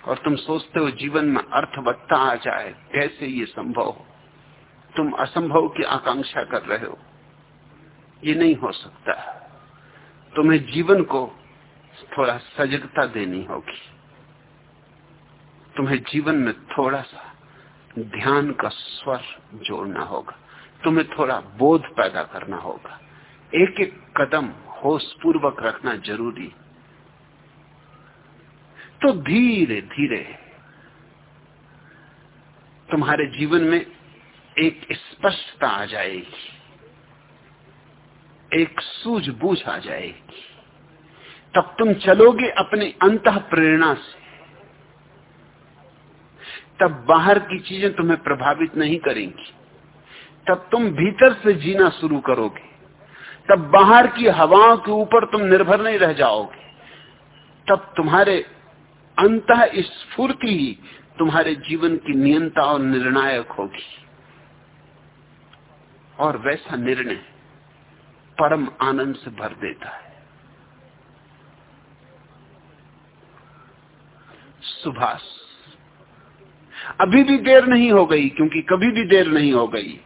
और तुम सोचते हो जीवन में अर्थवत्ता आ जाए, कैसे ये संभव हो? तुम असंभव की आकांक्षा कर रहे हो। ये नहीं हो सकता। तुम्हें जीवन को थोड़ा सजगता देनी होगी। तुम्हें जीवन में थोड़ा सा ध्यान का स्वर जोड़ना होगा। तुम्हें थोड़ा बोध पैदा करना होगा। एक एक कदम होश पूर्वक रखना ज़रूरी तो धीरे धीरे तुम्हारे जीवन में एक स्पष्टता आ जाएगी, एक सूझबूझ आ जाएगी। तब तुम चलोगे अपने अंत प्रेरणा से। तब बाहर की चीज़ें तुम्हें प्रभावित नहीं करेंगी। तब तुम भीतर से जीना शुरू करोगे। तब बाहर की हवाओं के ऊपर तुम निर्भर नहीं रह जाओगे। तब तुम्हारे अंत स्फूर्ति ही तुम्हारे जीवन की नियंता और निर्णायक होगी। और वैसा निर्णय परम आनंद से भर देता है। सुभाष, अभी भी देर नहीं हो गई, क्योंकि कभी भी देर नहीं हो गई।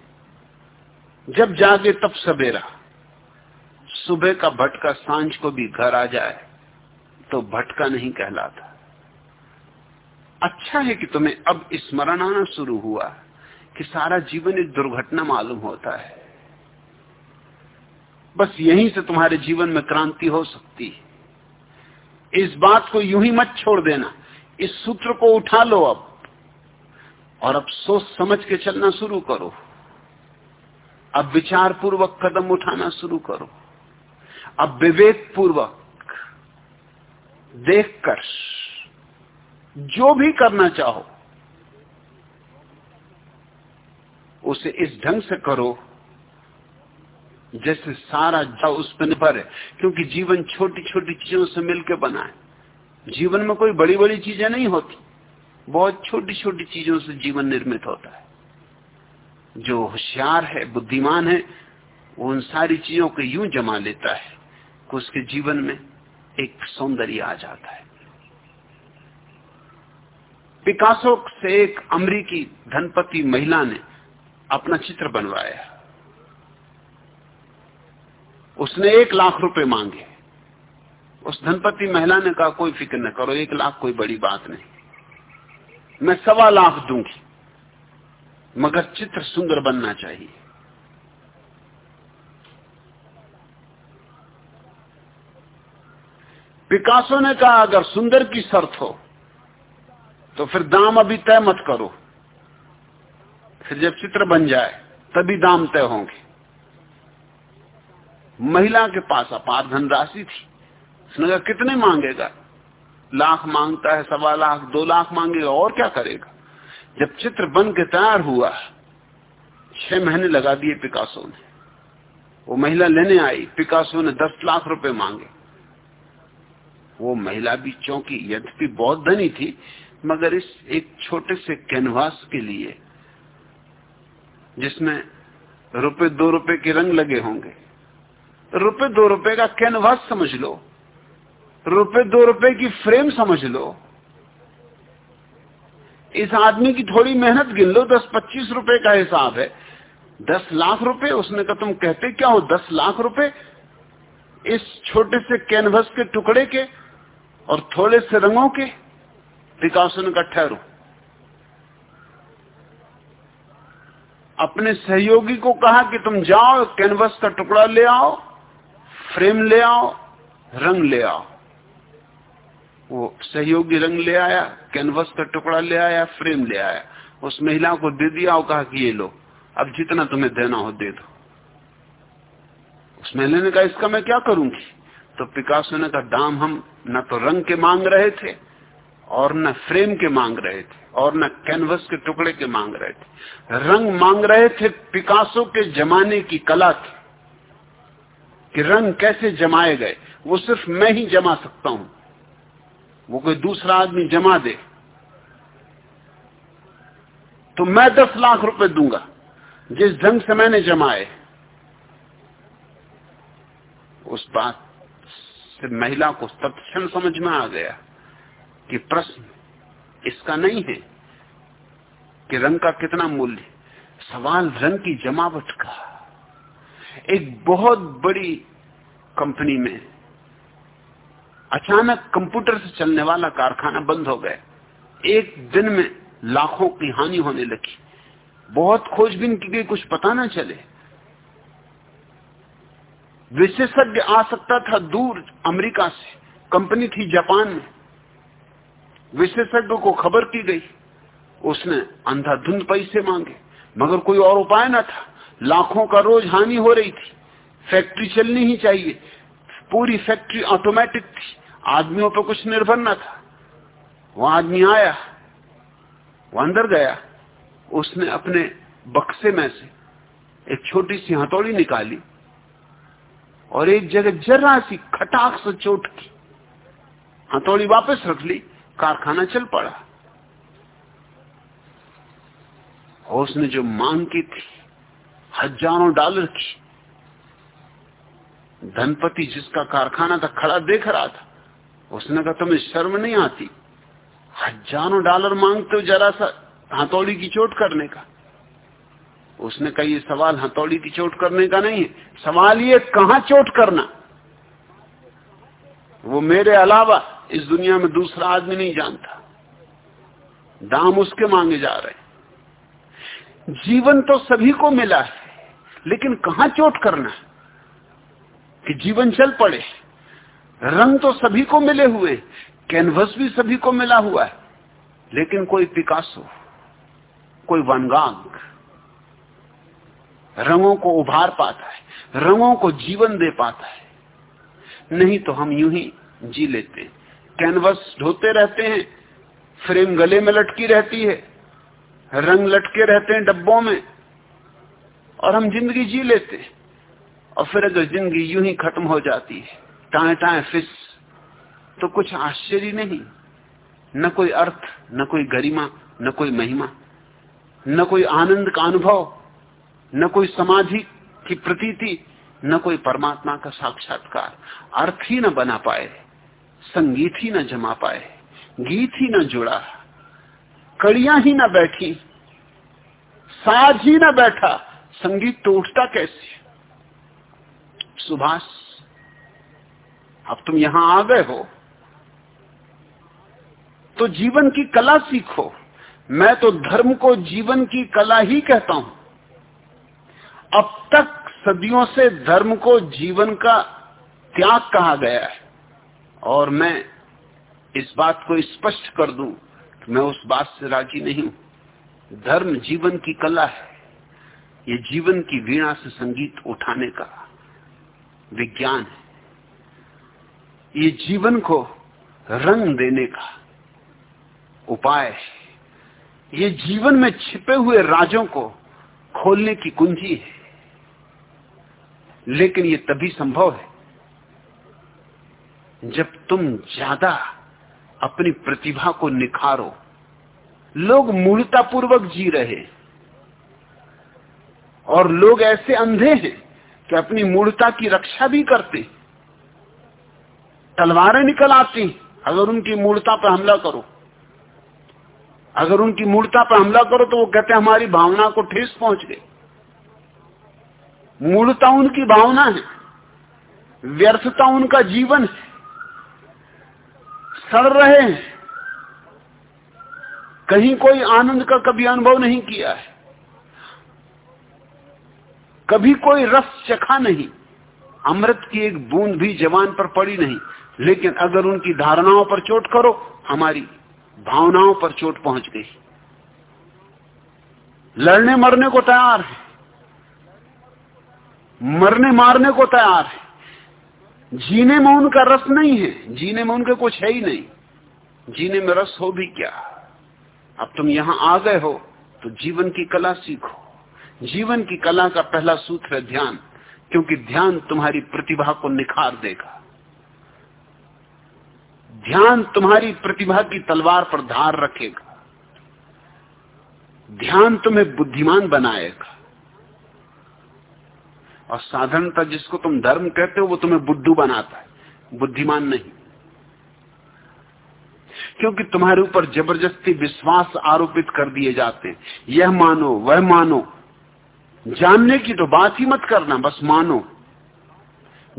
जब जागे तब सवेरा। सुबह का भटका साँझ को भी घर आ जाए तो भटका नहीं कहलाता। अच्छा है कि तुम्हें अब स्मरण आना शुरू हुआ कि सारा जीवन एक दुर्घटना मालूम होता है। बस यहीं से तुम्हारे जीवन में क्रांति हो सकती है। इस बात को यूँ ही मत छोड़ देना। इस सूत्र को उठा लो अब, और अब सोच समझ के चलना शुरू करो। अब विचार पूर्वक कदम उठाना शुरू करो। अब विवेक पूर्वक देखकर, जो भी करना चाहो, उसे इस ढंग से करो जैसे सारा जा उस पर निर्भर है। क्योंकि जीवन छोटी छोटी चीज़ों से मिलकर बना है। जीवन में कोई बड़ी बड़ी चीज़ें नहीं होती। बहुत छोटी छोटी चीज़ों से जीवन निर्मित होता है। जो होशियार है, बुद्धिमान है, वो उन सारी चीज़ों को यूँ जमा लेता है। उसके जीवन में एक सौंदर्य आ जाता है। पिकासो से एक अमरीकी धनपति महिला ने अपना चित्र बनवाया। उसने एक लाख रुपए मांगे। उस धनपति महिला ने कहा, कोई फ़िक्र न करो, एक लाख कोई बड़ी बात नहीं। मैं सवा लाख दूँगी, मगर चित्र सुंदर बनना चाहिए। पिकासो ने कहा, अगर सुंदर की शर्त हो तो फिर दाम अभी तय मत करो। फिर जब चित्र बन जाए, तभी दाम तय होंगे। महिला के पास अपार धनराशि थी। उसने कहा, कितने मांगेगा? लाख माँगता है, सवा लाख, दो लाख मांगेगा, और क्या करेगा? जब चित्र बन के तैयार हुआ, छह महीने लगा दिए पिकासो ने। वो महिला लेने आई, पिकासो ने दस लाख रुपए मांगे। वो महिला भी चौंकी यद्यपि बहुत धनी थी, मगर इस एक छोटे से कैनवास के लिए, जिसमें रुपए दो रुपए के रंग लगे होंगे, रुपए दो रुपए का कैनवास समझ लो, रुपए दो रुपए की फ्रेम समझ लो, इस आदमी की थोड़ी मेहनत गिन लो, दस पच्चीस रुपए का हिसाब है, दस लाख रुपए, उसने कहा, तुम कहते क्या हो, दस लाख रुपए? इस छोटे से कैनवस के टुकड़े के और थोड़े से रंगों के पिकासो कहा ठहरू। अपने सहयोगी को कहा कि तुम जाओ, कैनवस का टुकड़ा ले आओ, फ्रेम ले आओ, रंग ले आओ। वो सहयोगी रंग ले आया, कैनवस का टुकड़ा ले आया, फ्रेम ले आया। उस महिला को दे दिया और कहा कि ये लो, अब जितना तुम्हें देना हो दे दो। उस महिला ने कहा, इसका मैं क्या करूँगी? तो पिकासो ने कहा, दाम हम न तो रंग के मांग रहे थे और न फ्रेम के मांग रहे थे और न कैनवस के टुकड़े के मांग रहे थे। रंग मांग रहे थे पिकासो के जमाने की कला की, कि रंग कैसे जमाए गए। वो सिर्फ़ मैं ही जमा सकता हूँ। वो कोई दूसरा आदमी जमा दे। तो मैं दस लाख रुपए दूँगा, जिस ढंग से मैंने जमाए। उस बात से महिला को तत्क्षण समझ में आ गया कि प्रश्न इसका नहीं है कि रंग का कितना मूल्य सवाल रंग की जमावट का। एक बहुत बड़ी कंपनी में अचानक कंप्यूटर से चलने वाला कारखाना बंद हो गया। एक दिन में लाखों की हानि होने लगी। बहुत खोजबीन की गई, कुछ पता ना चले। विशेषज्ञ आ सकता था दूर अमेरिका से। कंपनी थी जापान में। विशेषज्ञ को खबर की गई। उसने अंधाधुंध पैसे मांगे, मगर कोई और उपाय ना था। लाखों का रोज हानि हो रही थी। फैक्ट्री चलनी ही चाहिए। पूरी फैक्ट्री ऑटोमेटिक थी। आदमियों पर कुछ निर्भर ना था। वो आदमी आया। वो अंदर गया। उसने अपने बक्से में से एक छोटी सी हथौड़ी निकाली। और एक जगह जरा सी खटाक से चोट की। हथौड़ी वापस रख ली, कारखाना चल पड़ा। और उसने जो मांग की थी, हज़ारों डॉलर की, धनपति जिसका कारखाना था खड़ा देख रहा था, उसने कहा, तुम्हें शर्म नहीं आती? हज़ारों डॉलर मांगते हो जरा सा हथौड़ी की चोट करने का। उसने कहा, ये सवाल हथौड़ी की चोट करने का नहीं है। सवाल ये, कहा चोट करना? वो मेरे अलावा इस दुनिया में दूसरा आदमी नहीं जानता। दाम उसके मांगे जा रहे जीवन तो सभी को मिला है, लेकिन कहा चोट करना कि जीवन चल पड़े। रंग तो सभी को मिले हुए कैनवस भी सभी को मिला हुआ है, लेकिन कोई पिकासो, कोई वनगांग रंगों को उभार पाता है, रंगों को जीवन दे पाता है। नहीं तो हम यूँ ही जी लेते हैं। कैनवस ढोते रहते हैं, फ्रेम गले में लटकी रहती है, रंग लटके रहते हैं डब्बों में, और हम ज़िंदगी जी लेते हैं। और फिर अगर ज़िंदगी यूँ ही खत्म हो जाती है टाए टाए फिस तो कुछ आश्चर्य नहीं। न कोई अर्थ, न कोई गरिमा, न कोई महिमा, न कोई आनंद का अनुभव। न कोई समाधि की प्रतीति, न कोई परमात्मा का साक्षात्कार। अर्थ ही न बना पाए, संगीत ही न जमा पाए, गीत ही न जुड़ा, कड़िया ही न बैठी, साज ही न बैठा, संगीत तो उठता कैसे? सुभाष, अब तुम यहाँ आ गए हो तो जीवन की कला सीखो। मैं तो धर्म को जीवन की कला ही कहता हूँ। अब तक सदियों से धर्म को जीवन का त्याग कहा गया है। और मैं इस बात को स्पष्ट कर दूँ कि मैं उस बात से राज़ी नहीं हूँ। धर्म जीवन की कला है। ये जीवन की वीणा से संगीत उठाने का विज्ञान है। ये जीवन को रंग देने का उपाय है। ये जीवन में छिपे हुए राजों को खोलने की कुंजी है। लेकिन ये तभी संभव है जब तुम ज़्यादा अपनी प्रतिभा को निखारो। लोग मूर्तापूर्वक जी रहे और लोग ऐसे अंधे हैं कि अपनी मूर्ता की रक्षा भी करते। तलवारें निकल आती, अगर उनकी मूर्ता पर हमला करो। अगर उनकी मूर्ता पर हमला करो तो वो कहते हमारी भावना को ठेस पहुँच गई। मूर्ता उनकी भावना है, व्यर्थता उनका जीवन है, सड़ रहे हैं। कहीं कोई आनंद का कभी अनुभव नहीं किया है, कभी कोई रस चखा नहीं, अमृत की एक बूंद भी जवान पर पड़ी नहीं। लेकिन अगर उनकी धारणाओं पर चोट करो, हमारी भावनाओं पर चोट पहुँच गई। लड़ने मरने को तैयार है। मरने मारने को तैयार है। जीने में उनका रस नहीं है। जीने में उनके कुछ है ही नहीं। जीने में रस हो भी क्या? अब तुम यहाँ आ गए हो तो जीवन की कला सीखो। जीवन की कला का पहला सूत्र है ध्यान, क्योंकि ध्यान तुम्हारी प्रतिभा को निखार देगा। ध्यान तुम्हारी प्रतिभा की तलवार पर धार रखेगा। ध्यान तुम्हें बुद्धिमान बनाएगा। और साधारणता जिसको तुम धर्म कहते हो, वो तुम्हें बुद्धू बनाता है। बुद्धिमान नहीं। क्योंकि तुम्हारे ऊपर ज़बरदस्ती विश्वास आरोपित कर दिए जाते हैं। यह मानो, वह मानो। जानने की तो बात ही मत करना, बस मानो।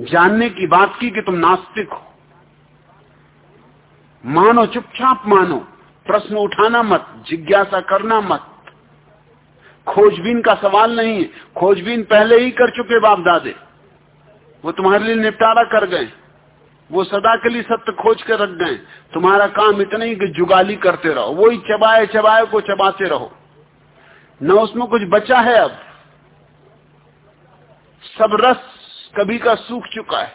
जानने की बात की कि तुम नास्तिक हो। मानो, चुपचाप मानो। प्रश्न उठाना मत, जिज्ञासा करना मत। खोजबीन का सवाल नहीं है। खोजबीन पहले ही कर चुके बाप दादे वो तुम्हारे लिए निपटारा कर गए। वो सदा के लिए सत्य खोज कर रख गए। तुम्हारा काम इतना ही कि जुगाली करते रहो। वही चबाए चबाए को चबाते रहो। न उसमें कुछ बचा है अब। सब रस कभी का सूख चुका है।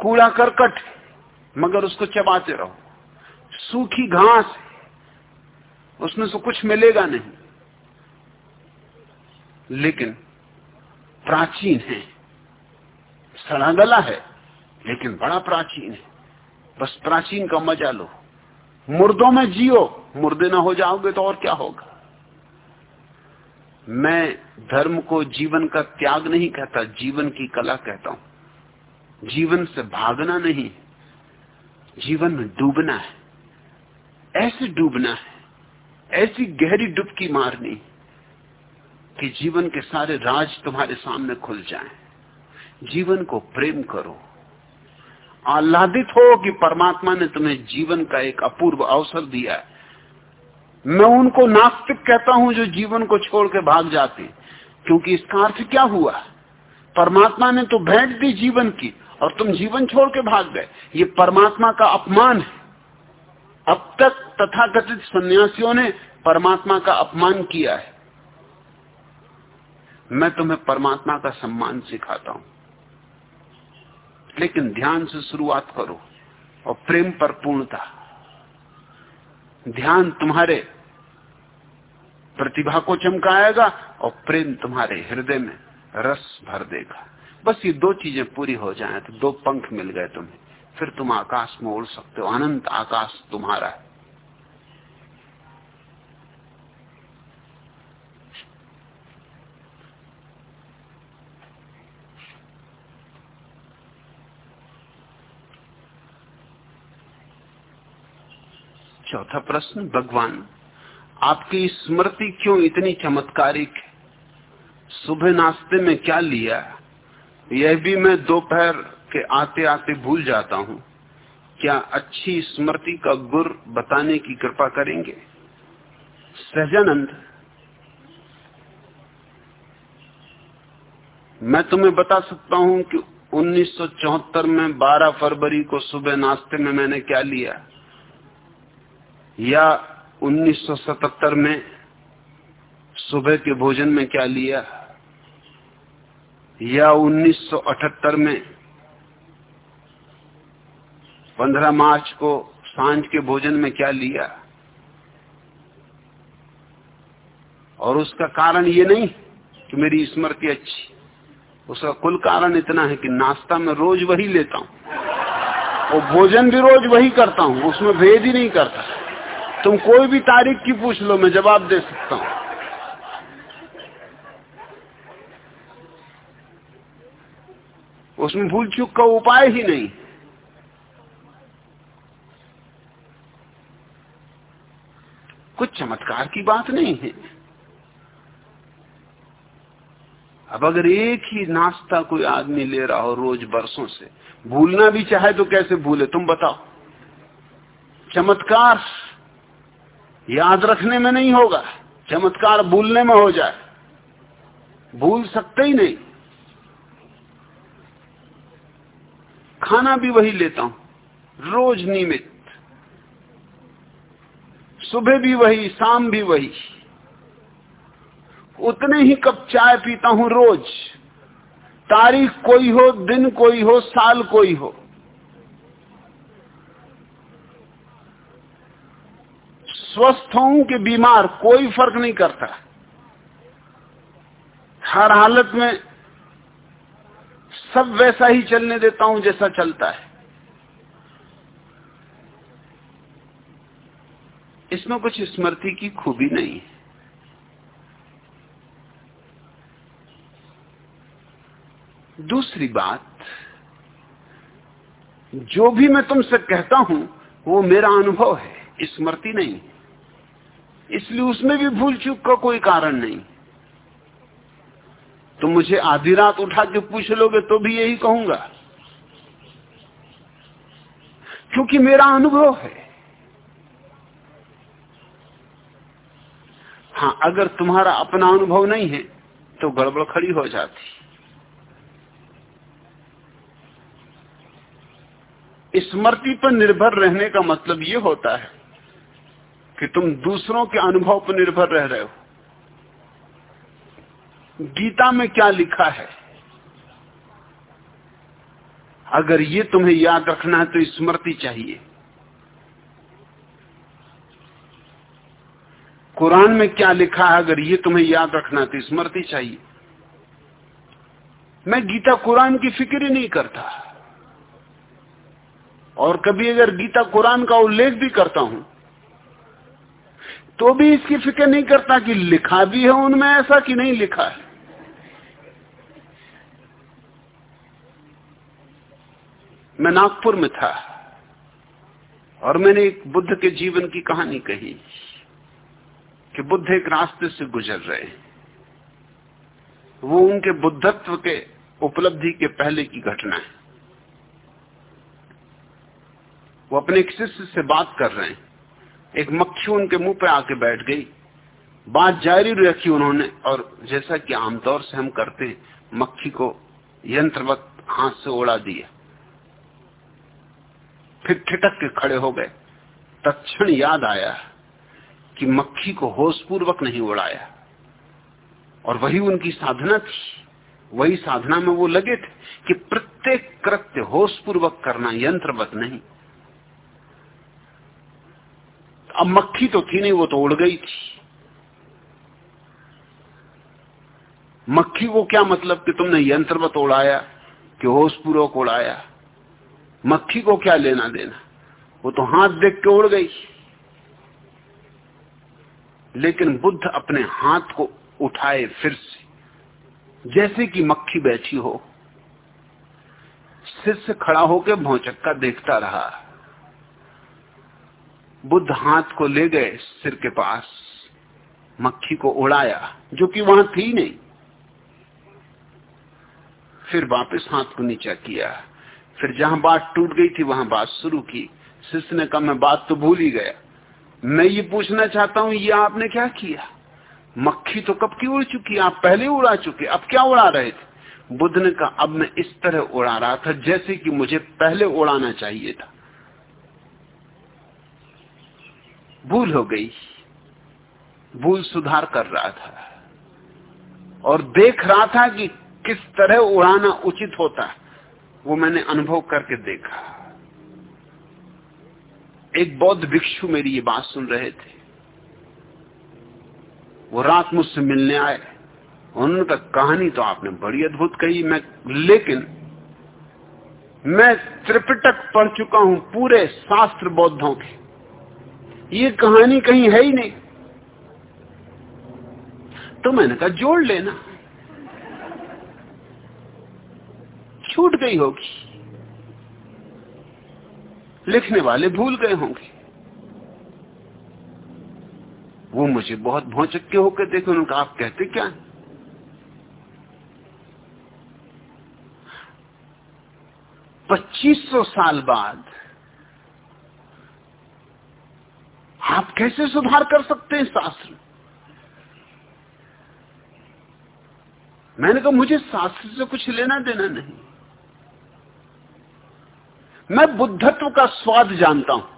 कूड़ा करकट मगर उसको चबाते रहो। सूखी घास उसमें से कुछ मिलेगा नहीं। लेकिन प्राचीन है। सड़ा गला है, लेकिन बड़ा प्राचीन है। बस प्राचीन का मज़ा लो। मुर्दों में जियो, मुर्दे ना हो जाओगे तो और क्या होगा? मैं धर्म को जीवन का त्याग नहीं कहता, जीवन की कला कहता हूँ। जीवन से भागना नहीं जीवन में डूबना है। ऐसे डूबना है, ऐसी गहरी डुबकी मारनी कि जीवन के सारे राज तुम्हारे सामने खुल जाएँ। जीवन को प्रेम करो। आह्लादित हो कि परमात्मा ने तुम्हें जीवन का एक अपूर्व अवसर दिया है। मैं उनको नास्तिक कहता हूँ जो जीवन को छोड़ के भाग जाते क्योंकि इसका अर्थ क्या हुआ? परमात्मा ने तो भेंट दी जीवन की, और तुम जीवन छोड़ के भाग गए। ये परमात्मा का अपमान है। अब तक तथाकथित सन्यासियों ने परमात्मा का अपमान किया है। मैं तुम्हें परमात्मा का सम्मान सिखाता हूँ। लेकिन ध्यान से शुरुआत करो और प्रेम पर पूर्णता। ध्यान तुम्हारे प्रतिभा को चमकाएगा और प्रेम तुम्हारे हृदय में रस भर देगा। बस ये दो चीज़ें पूरी हो जाएँ तो दो पंख मिल गए तुम्हें। फिर तुम आकाश में उड़ सकते हो। अनंत आकाश तुम्हारा है। चौथा प्रश्न, भगवान, आपकी स्मृति क्यों इतनी चमत्कारिक? है सुबह नाश्ते में क्या लिया? यह भी मैं दोपहर के आते आते भूल जाता हूँ। क्या अच्छी स्मृति का गुर बताने की कृपा करेंगे? सहजानंद, मैं तुम्हें बता सकता हूँ कि 1974 में 12 फरवरी को सुबह नाश्ते में मैंने क्या लिया? या 1977 में सुबह के भोजन में क्या लिया? या 1978 में 15 मार्च को साँझ के भोजन में क्या लिया? और उसका कारण ये नहीं कि मेरी स्मृति अच्छी। उसका कुल कारण इतना है कि नाश्ता में रोज वही लेता हूँ। और भोजन भी रोज वही करता हूँ, उसमें भेद ही नहीं करता। तुम कोई भी तारीख की पूछ लो, मैं जवाब दे सकता हूँ। उसमें भूल चूक का उपाय ही नहीं। कुछ चमत्कार की बात नहीं है। अब अगर एक ही नाश्ता कोई आदमी ले रहा हो रोज बरसों से, भूलना भी चाहे तो कैसे भूले, तुम बताओ। चमत्कार याद रखने में नहीं होगा, चमत्कार भूलने में हो जाए। भूल सकते ही नहीं। खाना भी वही लेता हूँ, रोज नियमित। सुबह भी वही, शाम भी वही। उतने ही कप चाय पीता हूँ रोज। तारीख कोई हो, दिन कोई हो, साल कोई हो। स्वस्थ हूँ कि बीमार, कोई फ़र्क नहीं करता। हर हालत में सब वैसा ही चलने देता हूँ जैसा चलता है। इसमें कुछ स्मृति की खूबी नहीं है। दूसरी बात, जो भी मैं तुमसे कहता हूँ, वो मेरा अनुभव है, स्मृति नहीं इसलिए उसमें भी भूल चूक का कोई कारण नहीं। तो मुझे आधी रात उठा के पूछ लोगे तो भी यही कहूँगा। क्योंकि मेरा अनुभव है। हाँ अगर तुम्हारा अपना अनुभव नहीं है तो गड़बड़ खड़ी हो जाती। स्मृति पर निर्भर रहने का मतलब यह होता है कि तुम दूसरों के अनुभव पर निर्भर रह रहे हो। गीता में क्या लिखा है? अगर ये तुम्हें याद रखना है तो स्मृति चाहिए। कुरान में क्या लिखा है? अगर ये तुम्हें याद रखना है तो स्मृति चाहिए। मैं गीता कुरान की फ़िक्र ही नहीं करता। और कभी अगर गीता कुरान का उल्लेख भी करता हूँ तो भी इसकी फ़िक्र नहीं करता कि लिखा भी है उनमें ऐसा कि नहीं लिखा है। मैं नागपुर में था और मैंने एक बुद्ध के जीवन की कहानी कही कि बुद्ध एक रास्ते से गुजर रहे हैं। वो उनके बुद्धत्व के उपलब्धि के पहले की घटना है। वो अपने एक शिष्य से बात कर रहे हैं। एक मक्खी उनके मुँह पे आके बैठ गई। बात जारी रखी उन्होंने और जैसा कि आमतौर से हम करते हैं, मक्खी को यंत्रवत हाथ से उड़ा दिया। फिर ठिटक के खड़े हो गए। तत्ण याद आया कि मक्खी को होशपूर्वक नहीं उड़ाया और वही उनकी साधना थी। वही साधना में वो लगे थे कि प्रत्येक कृत्य होशपूर्वक करना यंत्रवत नहीं। अब मक्खी तो थी नहीं, वो तो उड़ गई थी। मक्खी को क्या मतलब कि तुमने यंत्रवत उड़ाया कि होशपूर्वक उड़ाया? मक्खी को क्या लेना देना? वो तो हाथ देख के उड़ गई। लेकिन बुद्ध अपने हाथ को उठाए फिर से। जैसे कि मक्खी बैठी हो सिर से खड़ा होकर भौचक्का देखता रहा। बुद्ध हाथ को ले गए सिर के पास, मक्खी को उड़ाया, जो कि वहाँ थी नहीं। फिर वापस हाथ को नीचा किया। फिर जहाँ बात टूट गई थी, वहाँ बात शुरू की। शिष्य ने कहा, मैं बात तो भूल ही गया। मैं ये पूछना चाहता हूँ, ये आपने क्या किया? मक्खी तो कब की उड़ चुकी? आप पहले उड़ा चुके, अब क्या उड़ा रहे थे? बुद्ध ने कहा, अब मैं इस तरह उड़ा रहा था, जैसे कि मुझे पहले उड़ाना चाहिए था। भूल हो गई। भूल सुधार कर रहा था। और देख रहा था कि किस तरह उड़ाना उचित होता। वो मैंने अनुभव करके देखा। एक बौद्ध भिक्षु मेरी ये बात सुन रहे थे। वो रात मुझसे मिलने आए। उन्होंने कहा, कहानी तो आपने बड़ी अद्भुत कही। मैं, लेकिन मैं त्रिपिटक पढ़ चुका हूँ पूरे शास्त्र बौद्धों के। ये कहानी कहीं है ही नहीं। तो मैंने कहा, जोड़ लेना। छूट गई होगी। लिखने वाले भूल गए होंगे। वो मुझे बहुत भौचक्के होकर देखे, उन्होंने आप कहते क्या पच्चीस सौ साल बाद आप कैसे सुधार कर सकते हैं शास्त्र? मैंने कहा, मुझे शास्त्र से कुछ लेना देना नहीं। मैं बुद्धत्व का स्वाद जानता हूँ।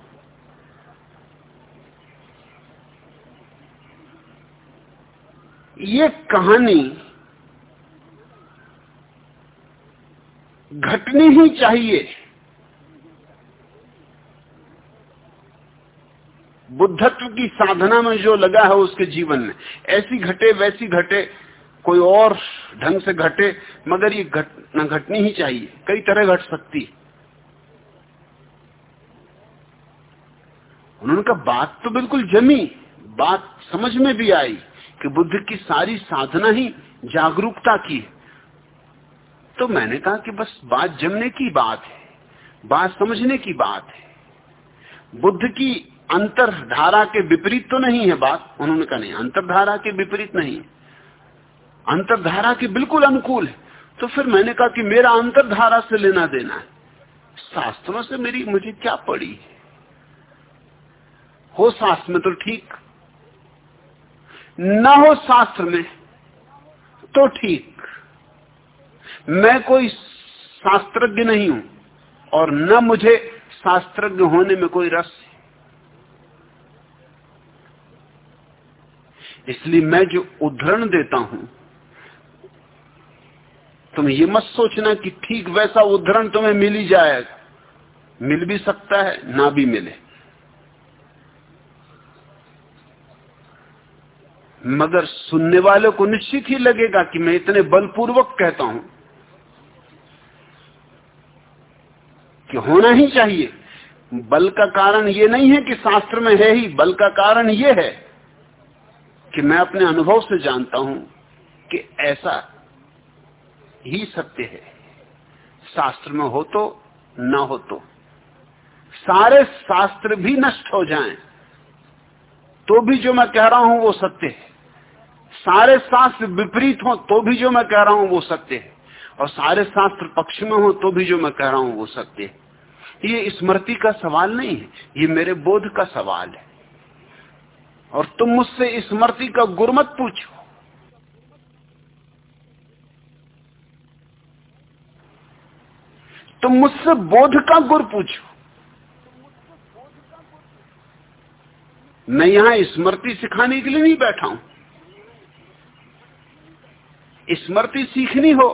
ये कहानी घटनी ही चाहिए। बुद्धत्व की साधना में जो लगा है उसके जीवन में। ऐसी घटे, वैसी घटे, कोई और ढंग से घटे, मगर ये घटना घटनी ही चाहिए। कई तरह घट सकती उन्होंने कहा, बात तो बिल्कुल जमी, बात समझ में भी आई कि बुद्ध की सारी साधना ही जागरूकता की तो मैंने कहा कि बस बात जमने की बात है, बात समझने की बात है। बुद्ध की अंतरधारा के विपरीत तो नहीं है बात, उन्होंने कहा नहीं, अंतरधारा के विपरीत नहीं अंतरधारा के बिल्कुल अनुकूल है। तो फिर मैंने कहा कि मेरा अंतरधारा से लेना देना है। शास्त्रों से मेरी, मुझे क्या पड़ी? है हो शास्त्र में तो ठीक। न हो शास्त्र में तो ठीक। मैं कोई शास्त्रज्ञ नहीं हूँ, और न मुझे शास्त्रज्ञ होने में कोई रस है इसलिए मैं जो उदाहरण देता हूँ, तुम ये मत सोचना कि ठीक वैसा उदाहरण तुम्हें मिल ही जाएगा। मिल भी सकता है, ना भी मिले। मगर सुनने वाले को निश्चित ही लगेगा कि मैं इतने बलपूर्वक कहता हूँ कि होना ही चाहिए। बल का कारण ये नहीं है कि शास्त्र में है ही, बल का कारण ये है कि मैं अपने अनुभव से जानता हूँ कि ऐसा ही सत्य है। शास्त्र में हो तो ना हो तो। सारे शास्त्र भी नष्ट हो जाएँ तो भी जो मैं कह रहा हूँ वो सत्य है। सारे शास्त्र विपरीत हो तो भी जो मैं कह रहा हूँ वो सत्य है। और सारे शास्त्र पक्ष में हो तो भी जो मैं कह रहा हूँ वो सत्य है। ये स्मृति का सवाल नहीं है, ये मेरे बोध का सवाल है। और तुम मुझसे स्मृति का गुरमत पूछो। तुम मुझसे बोध का गुर पूछो। मैं यहाँ स्मृति सिखाने के लिए नहीं बैठा हूँ। स्मृति सीखनी हो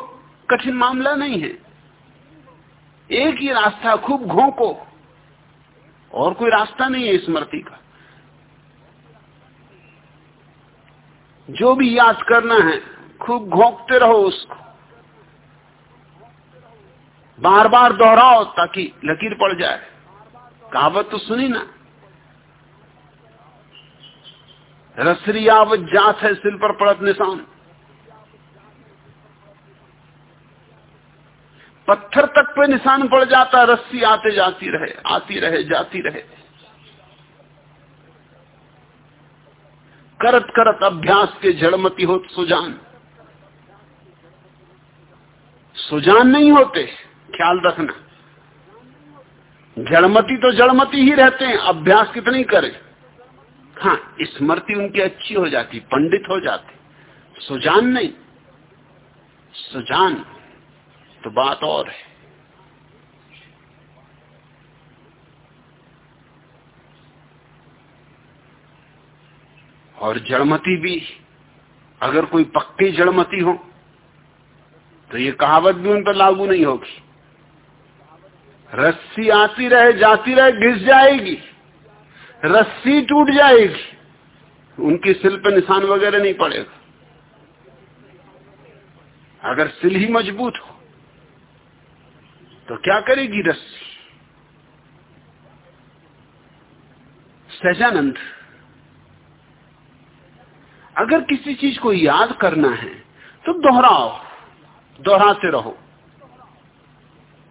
कठिन मामला नहीं है। एक ही रास्ता खूब घोंको और कोई रास्ता नहीं है स्मृति का। जो भी याद करना है, खूब घोंकते रहो उसको। बार बार दोहराओ ताकि लकीर पड़ जाए। कहावत तो सुनी ना। रसरियावत जात है सिल पर पड़त निशान। पत्थर तक पे निशान पड़ जाता, रस्सी आते जाती रहे, आती रहे, जाती रहे। करत करत अभ्यास के जड़मती हो सुजान। सुजान नहीं होते, ख्याल रखना। जड़मती तो जड़मती ही रहते हैं, अभ्यास कितनी करें? हाँ स्मृति उनकी अच्छी हो जाती, पंडित हो जाते। सुजान नहीं। सुजान तो बात और है। और जड़मती भी। अगर कोई पक्की जड़मती हो तो ये कहावत भी उन पर लागू नहीं होगी। रस्सी आती रहे, जाती रहे, घिस जाएगी। रस्सी टूट जाएगी। उनकी सिल पर निशान वगैरह नहीं पड़ेगा। अगर सिल ही मज़बूत हो तो क्या करेगी रस्सी? सहजानंद अगर किसी चीज़ को याद करना है तो दोहराओ, दोहराते रहो।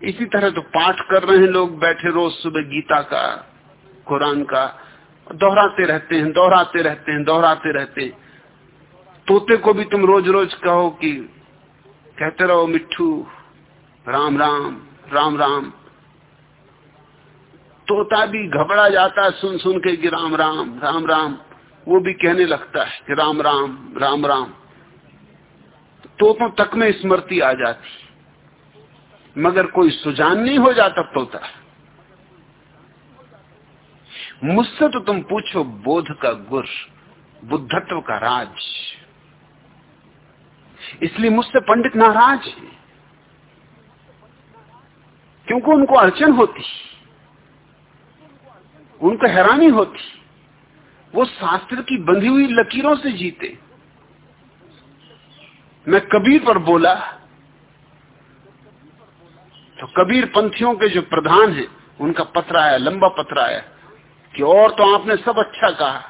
इसी तरह तो पाठ कर रहे हैं लोग, बैठे रोज सुबह गीता का, कुरान का, दोहराते रहते हैं, दोहराते रहते हैं, दोहराते रहते हैं। तोते को भी तुम रोज रोज कहो कि कहते रहो, मिट्ठू, राम राम राम राम। तोता भी घबरा जाता है सुन सुन के कि राम राम राम राम। वो भी कहने लगता है कि राम राम राम राम। तोतों तक में स्मृति आ जाती मगर कोई सुजान नहीं हो जाता तोता। मुझसे तो तुम पूछो बोध का गुर, बुद्धत्व का राज। इसलिए मुझसे पंडित नाराज़ है। क्योंकि उनको अड़चन होती। उनको हैरानी होती। वो शास्त्र की बंधी हुई लकीरों से जीते। मैं कबीर पर बोला तो कबीर पंथियों के जो प्रधान हैं, उनका पत्र आया, लंबा पत्र आया, कि और तो आपने सब अच्छा कहा,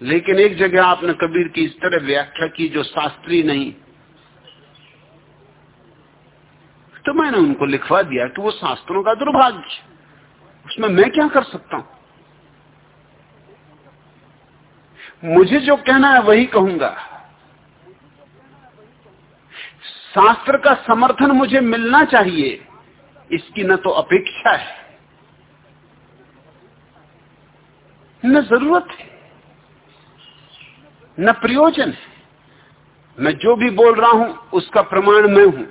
लेकिन एक जगह आपने कबीर की इस तरह व्याख्या की जो शास्त्रीय नहीं। तो मैंने उनको लिखवा दिया कि वो शास्त्रों का दुर्भाग्य उसमें मैं क्या कर सकता हूँ? मुझे जो कहना है वही कहूँगा। शास्त्र का समर्थन मुझे मिलना चाहिए, इसकी न तो अपेक्षा है। न ज़रूरत है, न प्रयोजन है। मैं जो भी बोल रहा हूँ, उसका प्रमाण मैं हूँ।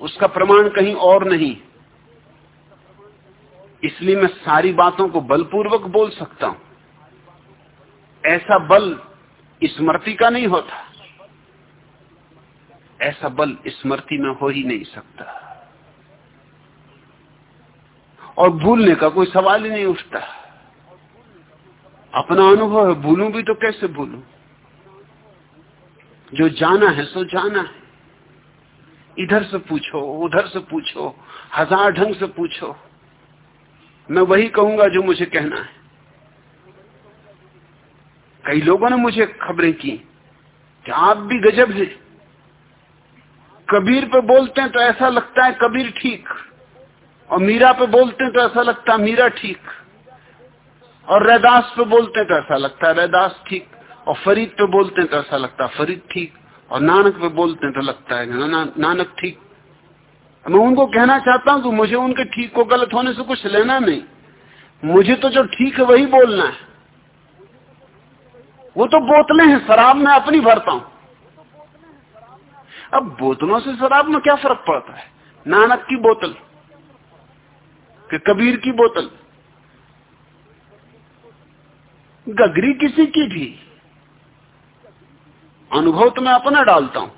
उसका प्रमाण कहीं और नहीं। इसलिए मैं सारी बातों को बलपूर्वक बोल सकता हूँ। ऐसा बल स्मृति का नहीं होता। ऐसा बल स्मृति में हो ही नहीं सकता। और भूलने का कोई सवाल ही नहीं उठता। अपना अनुभव है, भूलू भी तो कैसे भूलू? जो जाना है, सो जाना है। इधर से पूछो, उधर से पूछो, हज़ार ढंग से पूछो। मैं वही कहूँगा जो मुझे कहना है। कई लोगों ने मुझे खबरें की कि आप भी गजब है। कबीर पे बोलते हैं तो ऐसा लगता है कबीर ठीक, और मीरा पे बोलते हैं तो ऐसा लगता है मीरा ठीक, और रैदास पे बोलते हैं तो ऐसा लगता है रैदास ठीक, और फरीद पे बोलते हैं तो ऐसा लगता है फरीद ठीक, और नानक पे बोलते हैं तो लगता है नानक ठीक। मैं उनको कहना चाहता हूँ कि मुझे उनके ठीक को गलत होने से कुछ लेना नहीं। मुझे तो जो ठीक है वही बोलना है। वो तो बोतलें हैं, शराब में अपनी भरता हूँ। अब बोतलों से शराब में क्या फ़र्क पड़ता है? नानक की बोतल कि कबीर की बोतल? गगरी किसी की भी अनुभव तो मैं अपना डालता हूँ।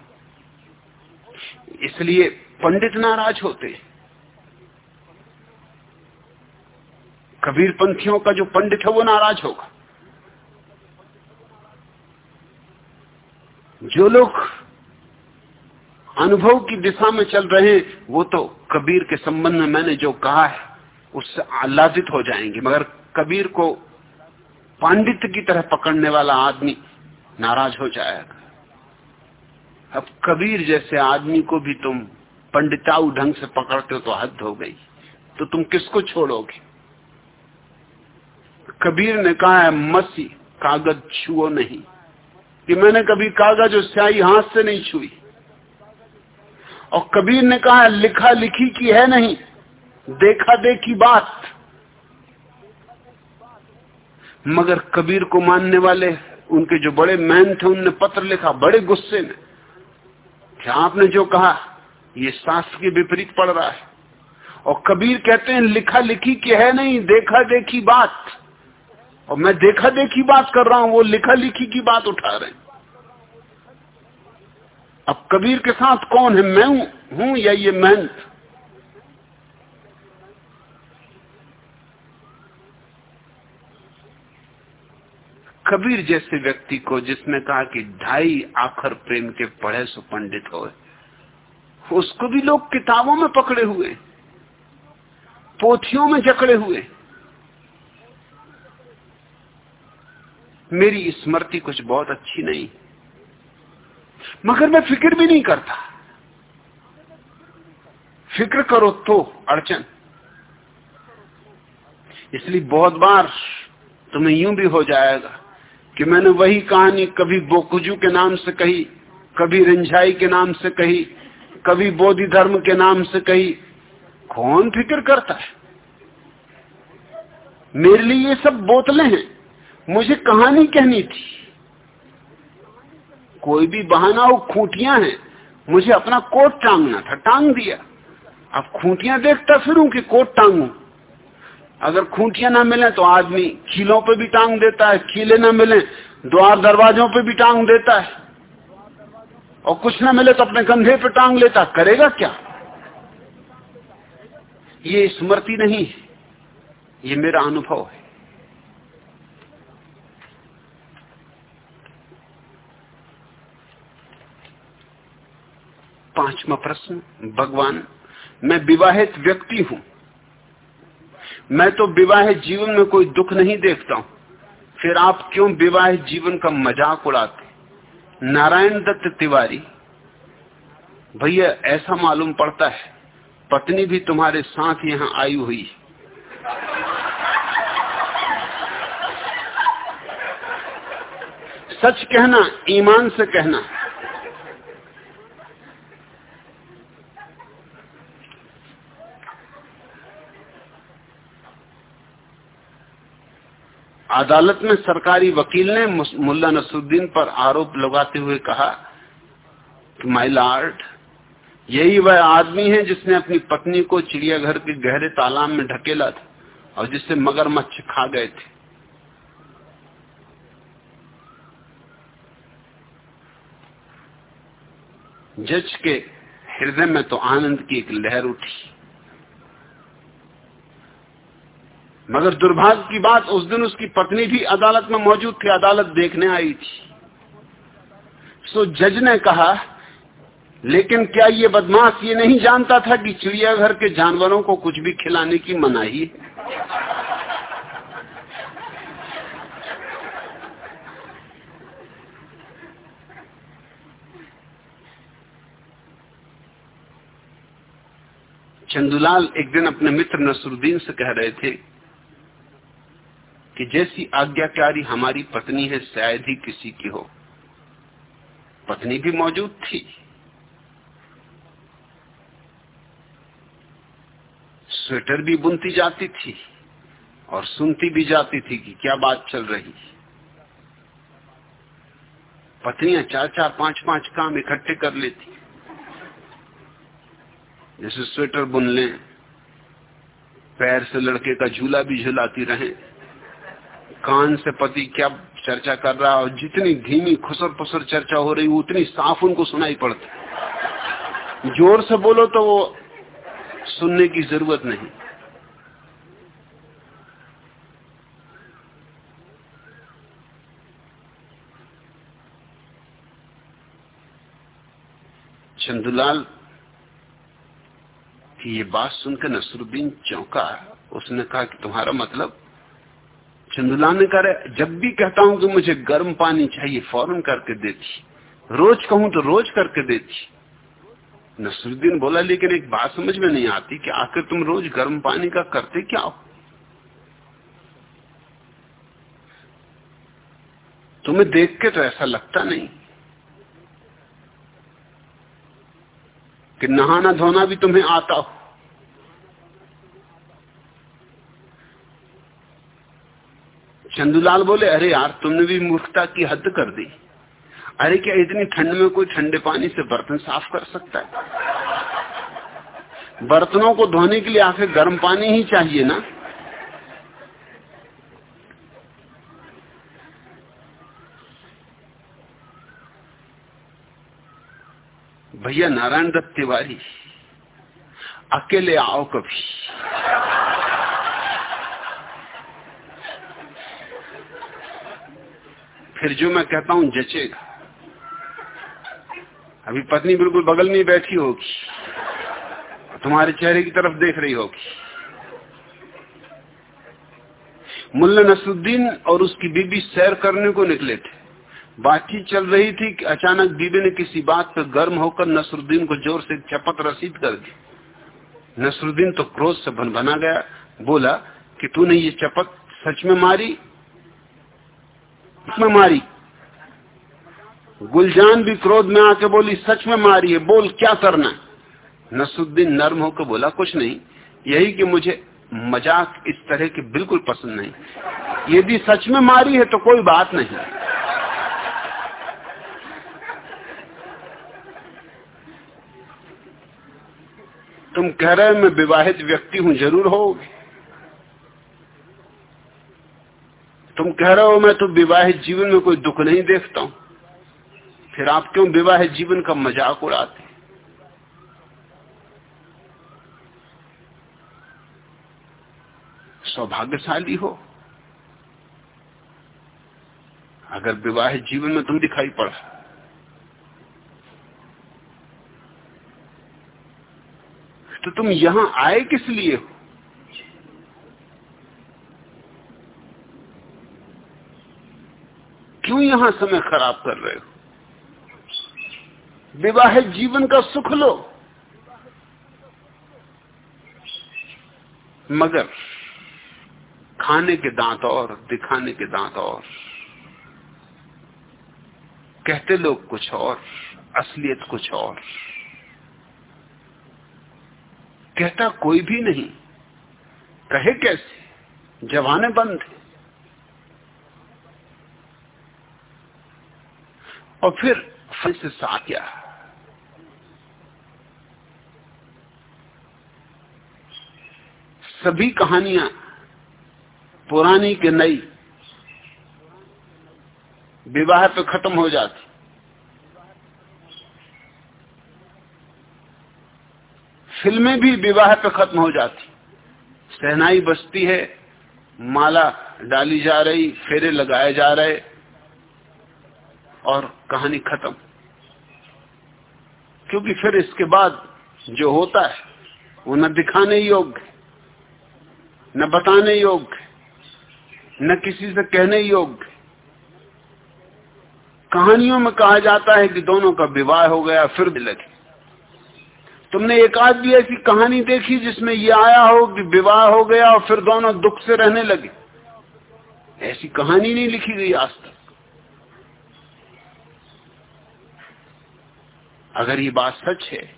इसलिए पंडित नाराज़ होते कबीर पंथियों का जो पंडित है, वो नाराज़ होगा। जो लोग अनुभव की दिशा में चल रहे हैं, वो तो कबीर के संबंध में मैंने जो कहा है, उससे आह्लादित हो जाएँगे। मगर कबीर को पांडित्य की तरह पकड़ने वाला आदमी नाराज़ हो जाएगा। अब कबीर जैसे आदमी को भी तुम पंडिताऊ ढंग से पकड़ते हो तो हद हो गई। तो तुम किसको छोड़ोगे? कबीर ने कहा है, मसी, कागज़ छुओ नहीं। कि मैंने कभी कागज़ और स्याही हाथ से नहीं छुई। और कबीर ने कहा, लिखा लिखी की है नहीं, देखा देखी बात। मगर कबीर को मानने वाले, उनके जो बड़े मैन थे, उनने पत्र लिखा, बड़े गुस्से में। कि आपने जो कहा, ये शास्त्र के विपरीत पड़ रहा है। और कबीर कहते हैं, लिखा लिखी की है नहीं, देखा देखी बात। और मैं देखा देखी बात कर रहा हूँ, वो लिखा लिखी की बात उठा रहे हैं। अब कबीर के साथ कौन है? मैं हूँ या ये मेहनत कबीर जैसे व्यक्ति को जिसने कहा कि ढाई आखर प्रेम के पढ़े सो पंडित हो उसको भी लोग किताबों में पकड़े हुए पोथियों में जकड़े हुए मेरी स्मृति कुछ बहुत अच्छी नहीं। मगर मैं फ़िक्र भी नहीं करता। फ़िक्र करो तो अड़चन। इसलिए बहुत बार तुम्हें यूँ भी हो जाएगा कि मैंने वही कहानी कभी बोकुजू के नाम से कही, कभी रिंझाई के नाम से कही, कभी बोधि धर्म के नाम से कही। कौन फ़िक्र करता है? मेरे लिए ये सब बोतलें हैं। मुझे कहानी कहनी थी। कोई भी बहाना हो, खूंटियाँ हैं। मुझे अपना कोट टांगना था, टांग दिया। अब खूंटियाँ देखता फिरूं कि कोट टांगू। अगर खूंटियाँ ना मिले तो आदमी खीलों पे भी टांग देता है, खीले ना मिले द्वार दरवाजों पे भी टांग देता है। और कुछ ना मिले तो अपने कंधे पे टांग लेता करेगा क्या? ये स्मृति नहीं है। ये मेरा अनुभव है। पांचवा प्रश्न, भगवान, मैं विवाहित व्यक्ति हूँ। मैं तो विवाहित जीवन में कोई दुख नहीं देखता हूँ। फिर आप क्यों विवाहित जीवन का मज़ाक उड़ाते? नारायण दत्त तिवारी, भैया, ऐसा मालूम पड़ता है, पत्नी भी तुम्हारे साथ यहाँ आई हुई सच कहना, ईमान से कहना अदालत में सरकारी वकील ने मुल्ला नसरुद्दीन पर आरोप लगाते हुए कहा कि माई लॉर्ड यही वह आदमी है जिसने अपनी पत्नी को चिड़ियाघर के गहरे तालाब में ढकेला था और जिससे मगरमच्छ खा गए थे। जज के हृदय में तो आनंद की एक लहर उठी। मगर दुर्भाग्य की बात, उस दिन उसकी पत्नी भी अदालत में मौजूद थी, अदालत देखने आई थी। सो जज ने कहा, लेकिन क्या ये बदमाश ये नहीं जानता था कि चिड़ियाघर के जानवरों को कुछ भी खिलाने की मनाही है? चंदुलाल एक दिन अपने मित्र नसरुद्दीन से कह रहे थे जैसी आज्ञाकारी हमारी पत्नी है, शायद ही किसी की हो। पत्नी भी मौजूद थी। स्वेटर भी बुनती जाती थी और सुनती भी जाती थी कि क्या बात चल रही। पत्नियाँ चार चार पाँच पाँच काम इकट्ठे कर लेती। जैसे स्वेटर बुन लें, पैर से लड़के का झूला भी झुलाती रहे। कान से पति क्या चर्चा कर रहा है और जितनी धीमी खुसर फुसर चर्चा हो रही, उतनी साफ़ उनको सुनाई पड़ती ज़ोर से बोलो तो वो सुनने की ज़रूरत नहीं। चंदुलाल की ये बात सुनकर नसरुद्दीन चौंका, उसने कहा कि तुम्हारा मतलब चंदुलाल ने कहा जब भी कहता हूँ कि मुझे गर्म पानी चाहिए, फ़ौरन करके देती रोज कहूँ तो रोज करके देती नसरुद्दीन बोला, लेकिन एक बात समझ में नहीं आती कि आखिर तुम रोज गर्म पानी का करते क्या हो? तुम्हें देख के तो ऐसा लगता नहीं कि नहाना धोना भी तुम्हें आता हो। चंदूलाल बोले, अरे यार, तुमने भी मूर्खता की हद कर दी। अरे क्या इतनी ठंड में कोई ठंडे पानी से बर्तन साफ़ कर सकता है? बर्तनों को धोने के लिए आखिर गर्म पानी ही चाहिए ना? भैया, नारायण दत्त तिवारी, अकेले आओ कभी। फिर जो मैं कहता हूँ जचेगा। अभी पत्नी बिल्कुल बगल में बैठी होगी। तुम्हारे चेहरे की तरफ़ देख रही होगी। मुल्ला नसरुद्दीन और उसकी बीबी सैर करने को निकले थे। बातचीत चल रही थी कि अचानक बीबी ने किसी बात पर गर्म होकर नसरुद्दीन को ज़ोर से चपत रसीद कर दी। नसरुद्दीन तो क्रोध से भन बना गया। बोला कि तूने ये चपत सच में मारी? में मारी। गुलजान भी क्रोध में आके बोली, सच में मारी है, बोल क्या करना नसुद्दीन नर्म होकर बोला, कुछ नहीं। यही कि मुझे मज़ाक इस तरह की बिल्कुल पसंद नहीं। यदि सच में मारी है तो कोई बात नहीं। तुम कह रहे मैं विवाहित व्यक्ति हूँ, ज़रूर हो तुम कह रहे हो, मैं तो विवाहित जीवन में कोई दुख नहीं देखता हूँ। फिर आप क्यों विवाहित जीवन का मज़ाक उड़ाते सौभाग्यशाली हो। अगर विवाहित जीवन में तुम दिखाई पड़ा तो तुम यहाँ आए किस लिए हो? क्यों यहाँ समय खराब कर रहे हो? विवाहित जीवन का सुख लो। मगर खाने के दांत और, दिखाने के दांत और। कहते लोग कुछ और, असलियत कुछ और। कहता कोई भी नहीं। कहे कैसे? जवाने बंद है और फिर फल से साक्या सभी कहानियाँ पुरानी के नई, विवाह पे खत्म हो जाती। फ़िल्में भी विवाह पे खत्म हो जाती। सहनाई बसती है, माला डाली जा रही, फेरे लगाए जा रहे और कहानी खत्म। क्योंकि फिर इसके बाद जो होता है, वो न दिखाने योग्य, न बताने योग्य, न किसी से कहने योग्य। कहानियों में कहा जाता है कि दोनों का विवाह हो गया, फिर भी लगे। तुमने एक आध भी ऐसी कहानी देखी जिसमें यह आया हो कि विवाह हो गया और फिर दोनों दुख से रहने लगे? ऐसी कहानी नहीं लिखी गई आज तक। अगर ये बात सच है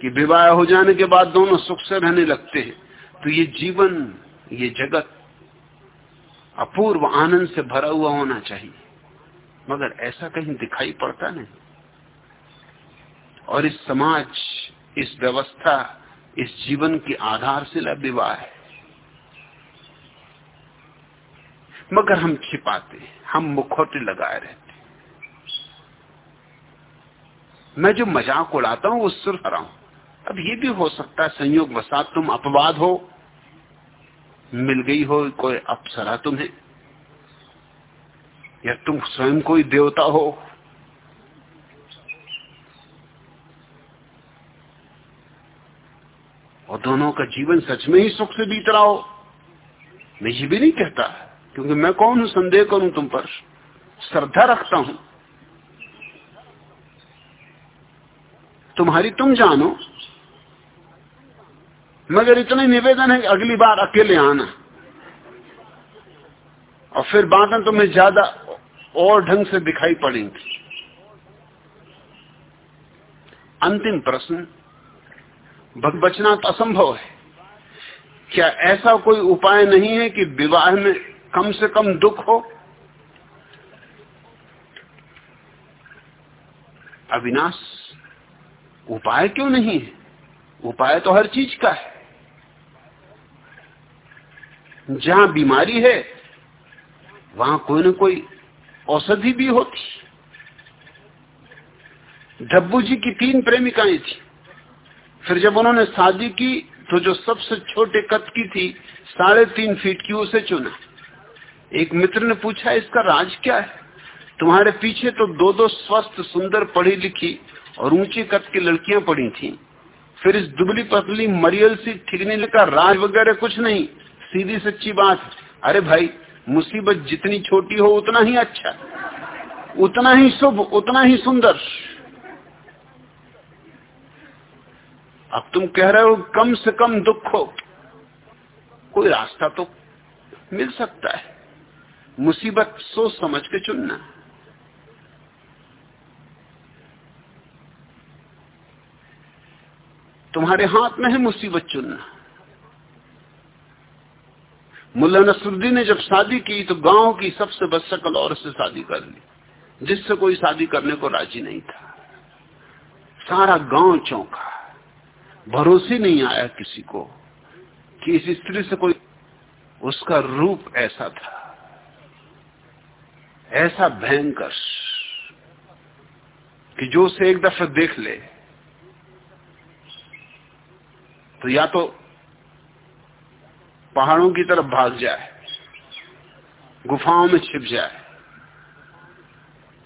कि विवाह हो जाने के बाद दोनों सुख से रहने लगते हैं तो ये जीवन, ये जगत अपूर्व आनंद से भरा हुआ होना चाहिए। मगर ऐसा कहीं दिखाई पड़ता नहीं। और इस समाज, इस व्यवस्था, इस जीवन की आधारशिला विवाह है। मगर हम छिपाते हैं, हम मुखौटे लगाए रहते मैं जो मज़ाक उड़ाता हूँ, वो सिर्फ़ रहा हूँ। अब ये भी हो सकता है, संयोग वसात तुम अपवाद हो, मिल गई हो कोई अप्सरा तुम्हें, या तुम स्वयं कोई देवता हो। और दोनों का जीवन सच में ही सुख से बीत रहा हो। मैं ये भी नहीं कहता, क्योंकि मैं कौन हूँ, संदेह करूँ तुम पर? श्रद्धा रखता हूँ। तुम्हारी तुम जानो। मगर इतने निवेदन है अगली बार अकेले आना। और फिर बातें तुम्हें ज़्यादा और ढंग से दिखाई पड़ेंगी। अंतिम प्रश्न, भग बचना तो असंभव है। क्या ऐसा कोई उपाय नहीं है कि विवाह में कम से कम दुख हो? अविनाश। उपाय क्यों नहीं है? उपाय तो हर चीज़ का है। जहाँ बीमारी है, वहाँ कोई ना कोई औषधि भी होती। डब्बू जी की तीन प्रेमिकाएँ थी। फिर जब उन्होंने शादी की तो जो सबसे छोटे कद की थी, साढ़े तीन फीट की, उसे चुना। एक मित्र ने पूछा, इसका राज क्या है? तुम्हारे पीछे तो दो दो स्वस्थ, सुंदर पढ़ी लिखी और ऊँची कद की लड़कियाँ पड़ी थी। फिर इस दुबली पतली मरियल सी ठिकने का राज वगैरह कुछ नहीं, सीधी सच्ची बात अरे भाई, मुसीबत जितनी छोटी हो, उतना ही अच्छा। उतना ही शुभ, उतना ही सुंदर। अब तुम कह रहे हो, कम से कम दुख हो। कोई रास्ता तो मिल सकता है। मुसीबत सोच समझ के चुनना। तुम्हारे हाथ में है मुसीबत चुनना। मुल्ला नसरुद्दीन ने जब शादी की तो गाँव की सबसे बदशकल और से शादी कर ली, जिससे कोई शादी करने को राज़ी नहीं था। सारा गाँव चौंका। भरोसे नहीं आया किसी को कि इस स्त्री से कोई उसका रूप ऐसा था, ऐसा भयंकर कि जो उसे एक दफ़ा देख ले तो या तो पहाड़ों की तरफ़ भाग जाए, गुफाओं में छिप जाए,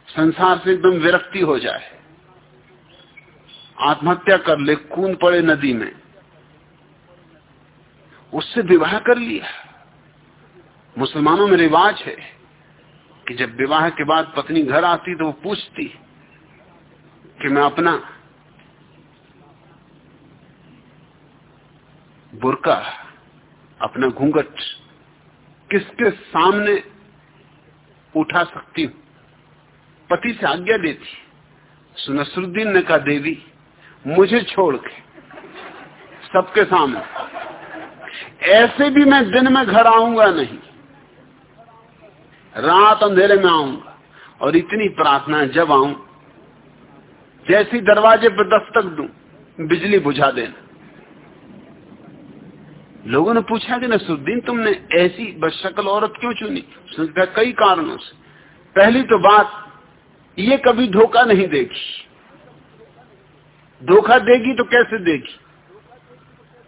संसार से एकदम विरक्ति हो जाए, आत्महत्या कर ले कूद पड़े नदी में, उससे विवाह कर लिया। मुसलमानों में रिवाज है कि जब विवाह के बाद पत्नी घर आती तो वो पूछती कि मैं अपना बुरका, अपना घूंघट किसके सामने उठा सकती हूँ? पति से आज्ञा देती सुनसरुद्दीन ने कहा, देवी, मुझे छोड़ के सबके सामने, ऐसे भी मैं दिन में घर आऊँगा नहीं, रात अंधेरे में आऊँगा, और इतनी प्रार्थना जब आऊँ, जैसी दरवाजे पर दस्तक दू, बिजली बुझा देना लोगों ने पूछा कि नसरुद्दीन, तुमने ऐसी बशकल औरत क्यों चुनी? उसने कई कारणों से। पहली तो बात, ये कभी धोखा नहीं देगी। धोखा देगी तो कैसे देगी?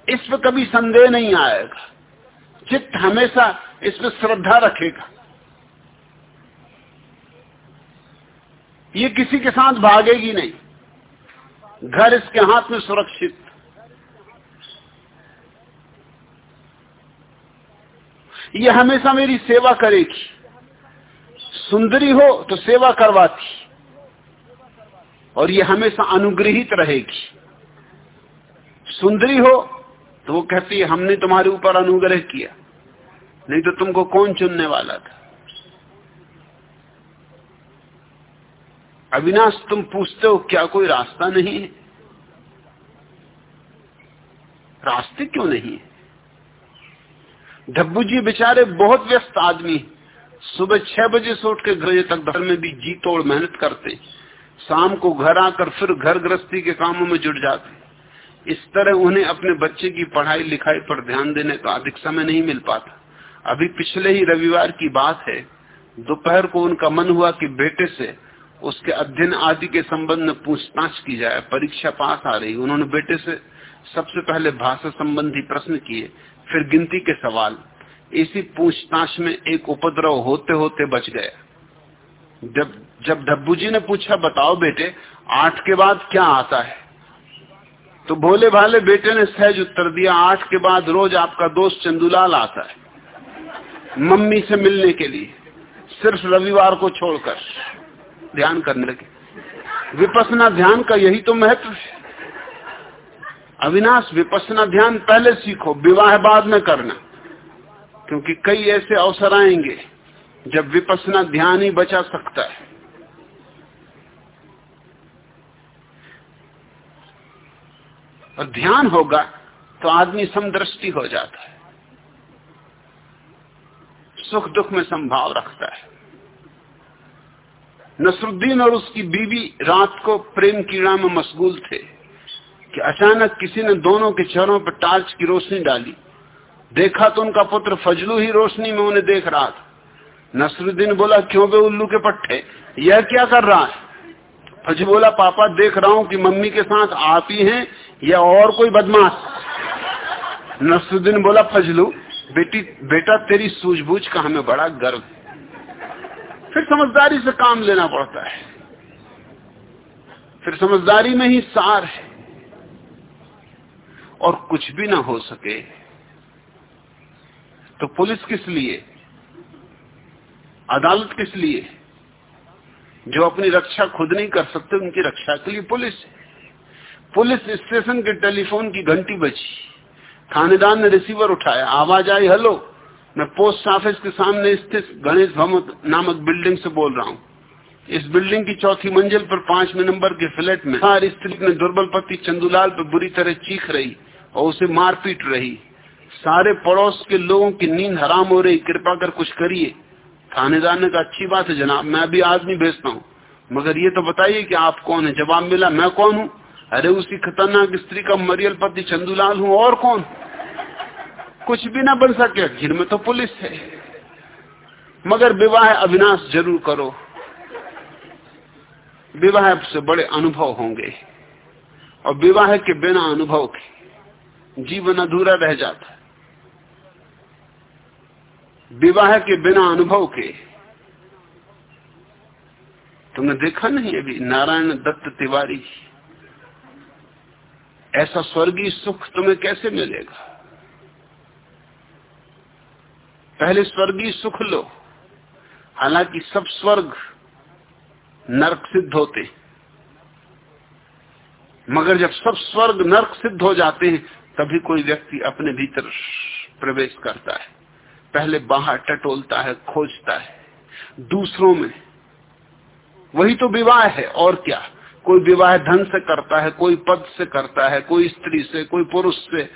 इस पर कभी संदेह नहीं आएगा। चित्त हमेशा इस पर श्रद्धा रखेगा। ये किसी के साथ भागेगी नहीं। घर इसके हाथ में सुरक्षित। ये हमेशा मेरी सेवा करेगी। सुंदरी हो तो सेवा करवाती। और ये हमेशा अनुग्रहित रहेगी। सुंदरी हो तो वो कहती है, हमने तुम्हारे ऊपर अनुग्रह किया। नहीं तो तुमको कौन चुनने वाला था? अविनाश, तुम पूछते हो, क्या कोई रास्ता नहीं है? रास्ते क्यों नहीं है? डब्बू जी बेचारे बहुत व्यस्त आदमी सुबह छह बजे से उठ के घर तक घर में भी जी तोड़ मेहनत करते शाम को घर आकर फिर घर गृहस्थी के कामों में जुट जाते इस तरह उन्हें अपने बच्चे की पढ़ाई लिखाई पर ध्यान देने का अधिक समय नहीं मिल पाता। अभी पिछले ही रविवार की बात है। दोपहर को उनका मन हुआ कि बेटे से उसके अध्ययन आदि के संबंध में पूछताछ की जाए, परीक्षा पास आ रही। उन्होंने बेटे से सबसे पहले भाषा संबंधी प्रश्न किए, फिर गिनती के सवाल। इसी पूछताछ में एक उपद्रव होते होते बच गया। जब जब डब्बू जी ने पूछा, बताओ बेटे, आठ के बाद क्या आता है? तो भोले भाले बेटे ने सहज उत्तर दिया, आठ के बाद रोज आपका दोस्त चंदूलाल आता है, मम्मी से मिलने के लिए, सिर्फ़ रविवार को छोड़कर। ध्यान करने लगे। विपसना ध्यान का यही तो महत्व है। अविनाश, विपसना ध्यान पहले सीखो, विवाह बाद में करना। क्योंकि कई ऐसे अवसर आएँगे, जब विपसना ध्यान ही बचा सकता है। और ध्यान होगा तो आदमी समदृष्टि हो जाता है। सुख दुख में संभाव रखता है। नसरुद्दीन और उसकी बीवी रात को प्रेम कीड़ा में मशगूल थे। कि अचानक किसी ने दोनों के चेहरों पर टार्च की रोशनी डाली। देखा तो उनका पुत्र फजलू ही रोशनी में उन्हें देख रहा था। नसरुद्दीन बोला, क्यों बे उल्लू के पट्टे? यह क्या कर रहा है? फजू बोला, पापा, देख रहा हूँ कि मम्मी के साथ आप ही हैं या और कोई बदमाश? नसरुद्दीन बोला, फजलू, बेटी, बेटा, तेरी सूझबूझ का हमें बड़ा गर्व फिर समझदारी से काम लेना पड़ता है। फिर समझदारी में ही सार है। और कुछ भी ना हो सके। तो पुलिस किस लिए? अदालत किस लिए? जो अपनी रक्षा खुद नहीं कर सकते, उनकी रक्षा के लिए पुलिस पुलिस स्टेशन के टेलीफोन की घंटी बची थानेदार ने रिसीवर उठाया। आवाज़ आई, हेलो, मैं पोस्ट ऑफ़िस के सामने स्थित गणेश भवन नामक बिल्डिंग से बोल रहा हूँ। इस बिल्डिंग की चौथी मंजिल पर पाँचवें नंबर के फ्लैट में हर स्त्री ने दुर्बल पति चंदूलाल पर बुरी तरह चीख रही। और उसे मारपीट रही। सारे पड़ोस के लोगों की नींद हराम हो रही। कृपा कर कुछ करिए। थानेदार ने कहा, अच्छी बात है जनाब, मैं अभी आदमी भेजता हूँ। मगर ये तो बताइए कि आप कौन है? जवाब मिला, मैं कौन हूँ? अरे उसी खतरनाक स्त्री का मरियल पति चंदूलाल हूँ, और कौन? कुछ भी ना बन सके आखिर में तो पुलिस है। मगर विवाह अविनाश ज़रूर करो। विवाह से बड़े अनुभव होंगे। और विवाह के बिना अनुभव के जीवन अधूरा रह जाता है। विवाह के बिना अनुभव के। तुमने देखा नहीं अभी? नारायण दत्त तिवारी ऐसा स्वर्गीय सुख तुम्हें कैसे मिलेगा? पहले स्वर्गीय सुख लो। हालाँकि सब स्वर्ग नरक सिद्ध होते मगर जब सब स्वर्ग नरक सिद्ध हो जाते हैं तभी कोई व्यक्ति अपने भीतर प्रवेश करता है। पहले बाहर टटोलता है, खोजता है। दूसरों में। वही तो विवाह है, और क्या? कोई विवाह धन से करता है, कोई पद से करता है, कोई स्त्री से, कोई पुरुष से,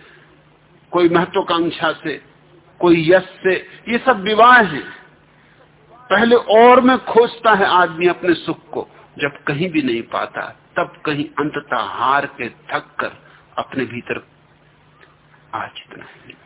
कोई महत्वाकांक्षा से, कोई यश से। ये सब विवाह है। पहले और में खोजता है आदमी अपने सुख को। जब कहीं भी नहीं पाता, तब कहीं अंततः हार के थक कर अपने भीतर आ चितना है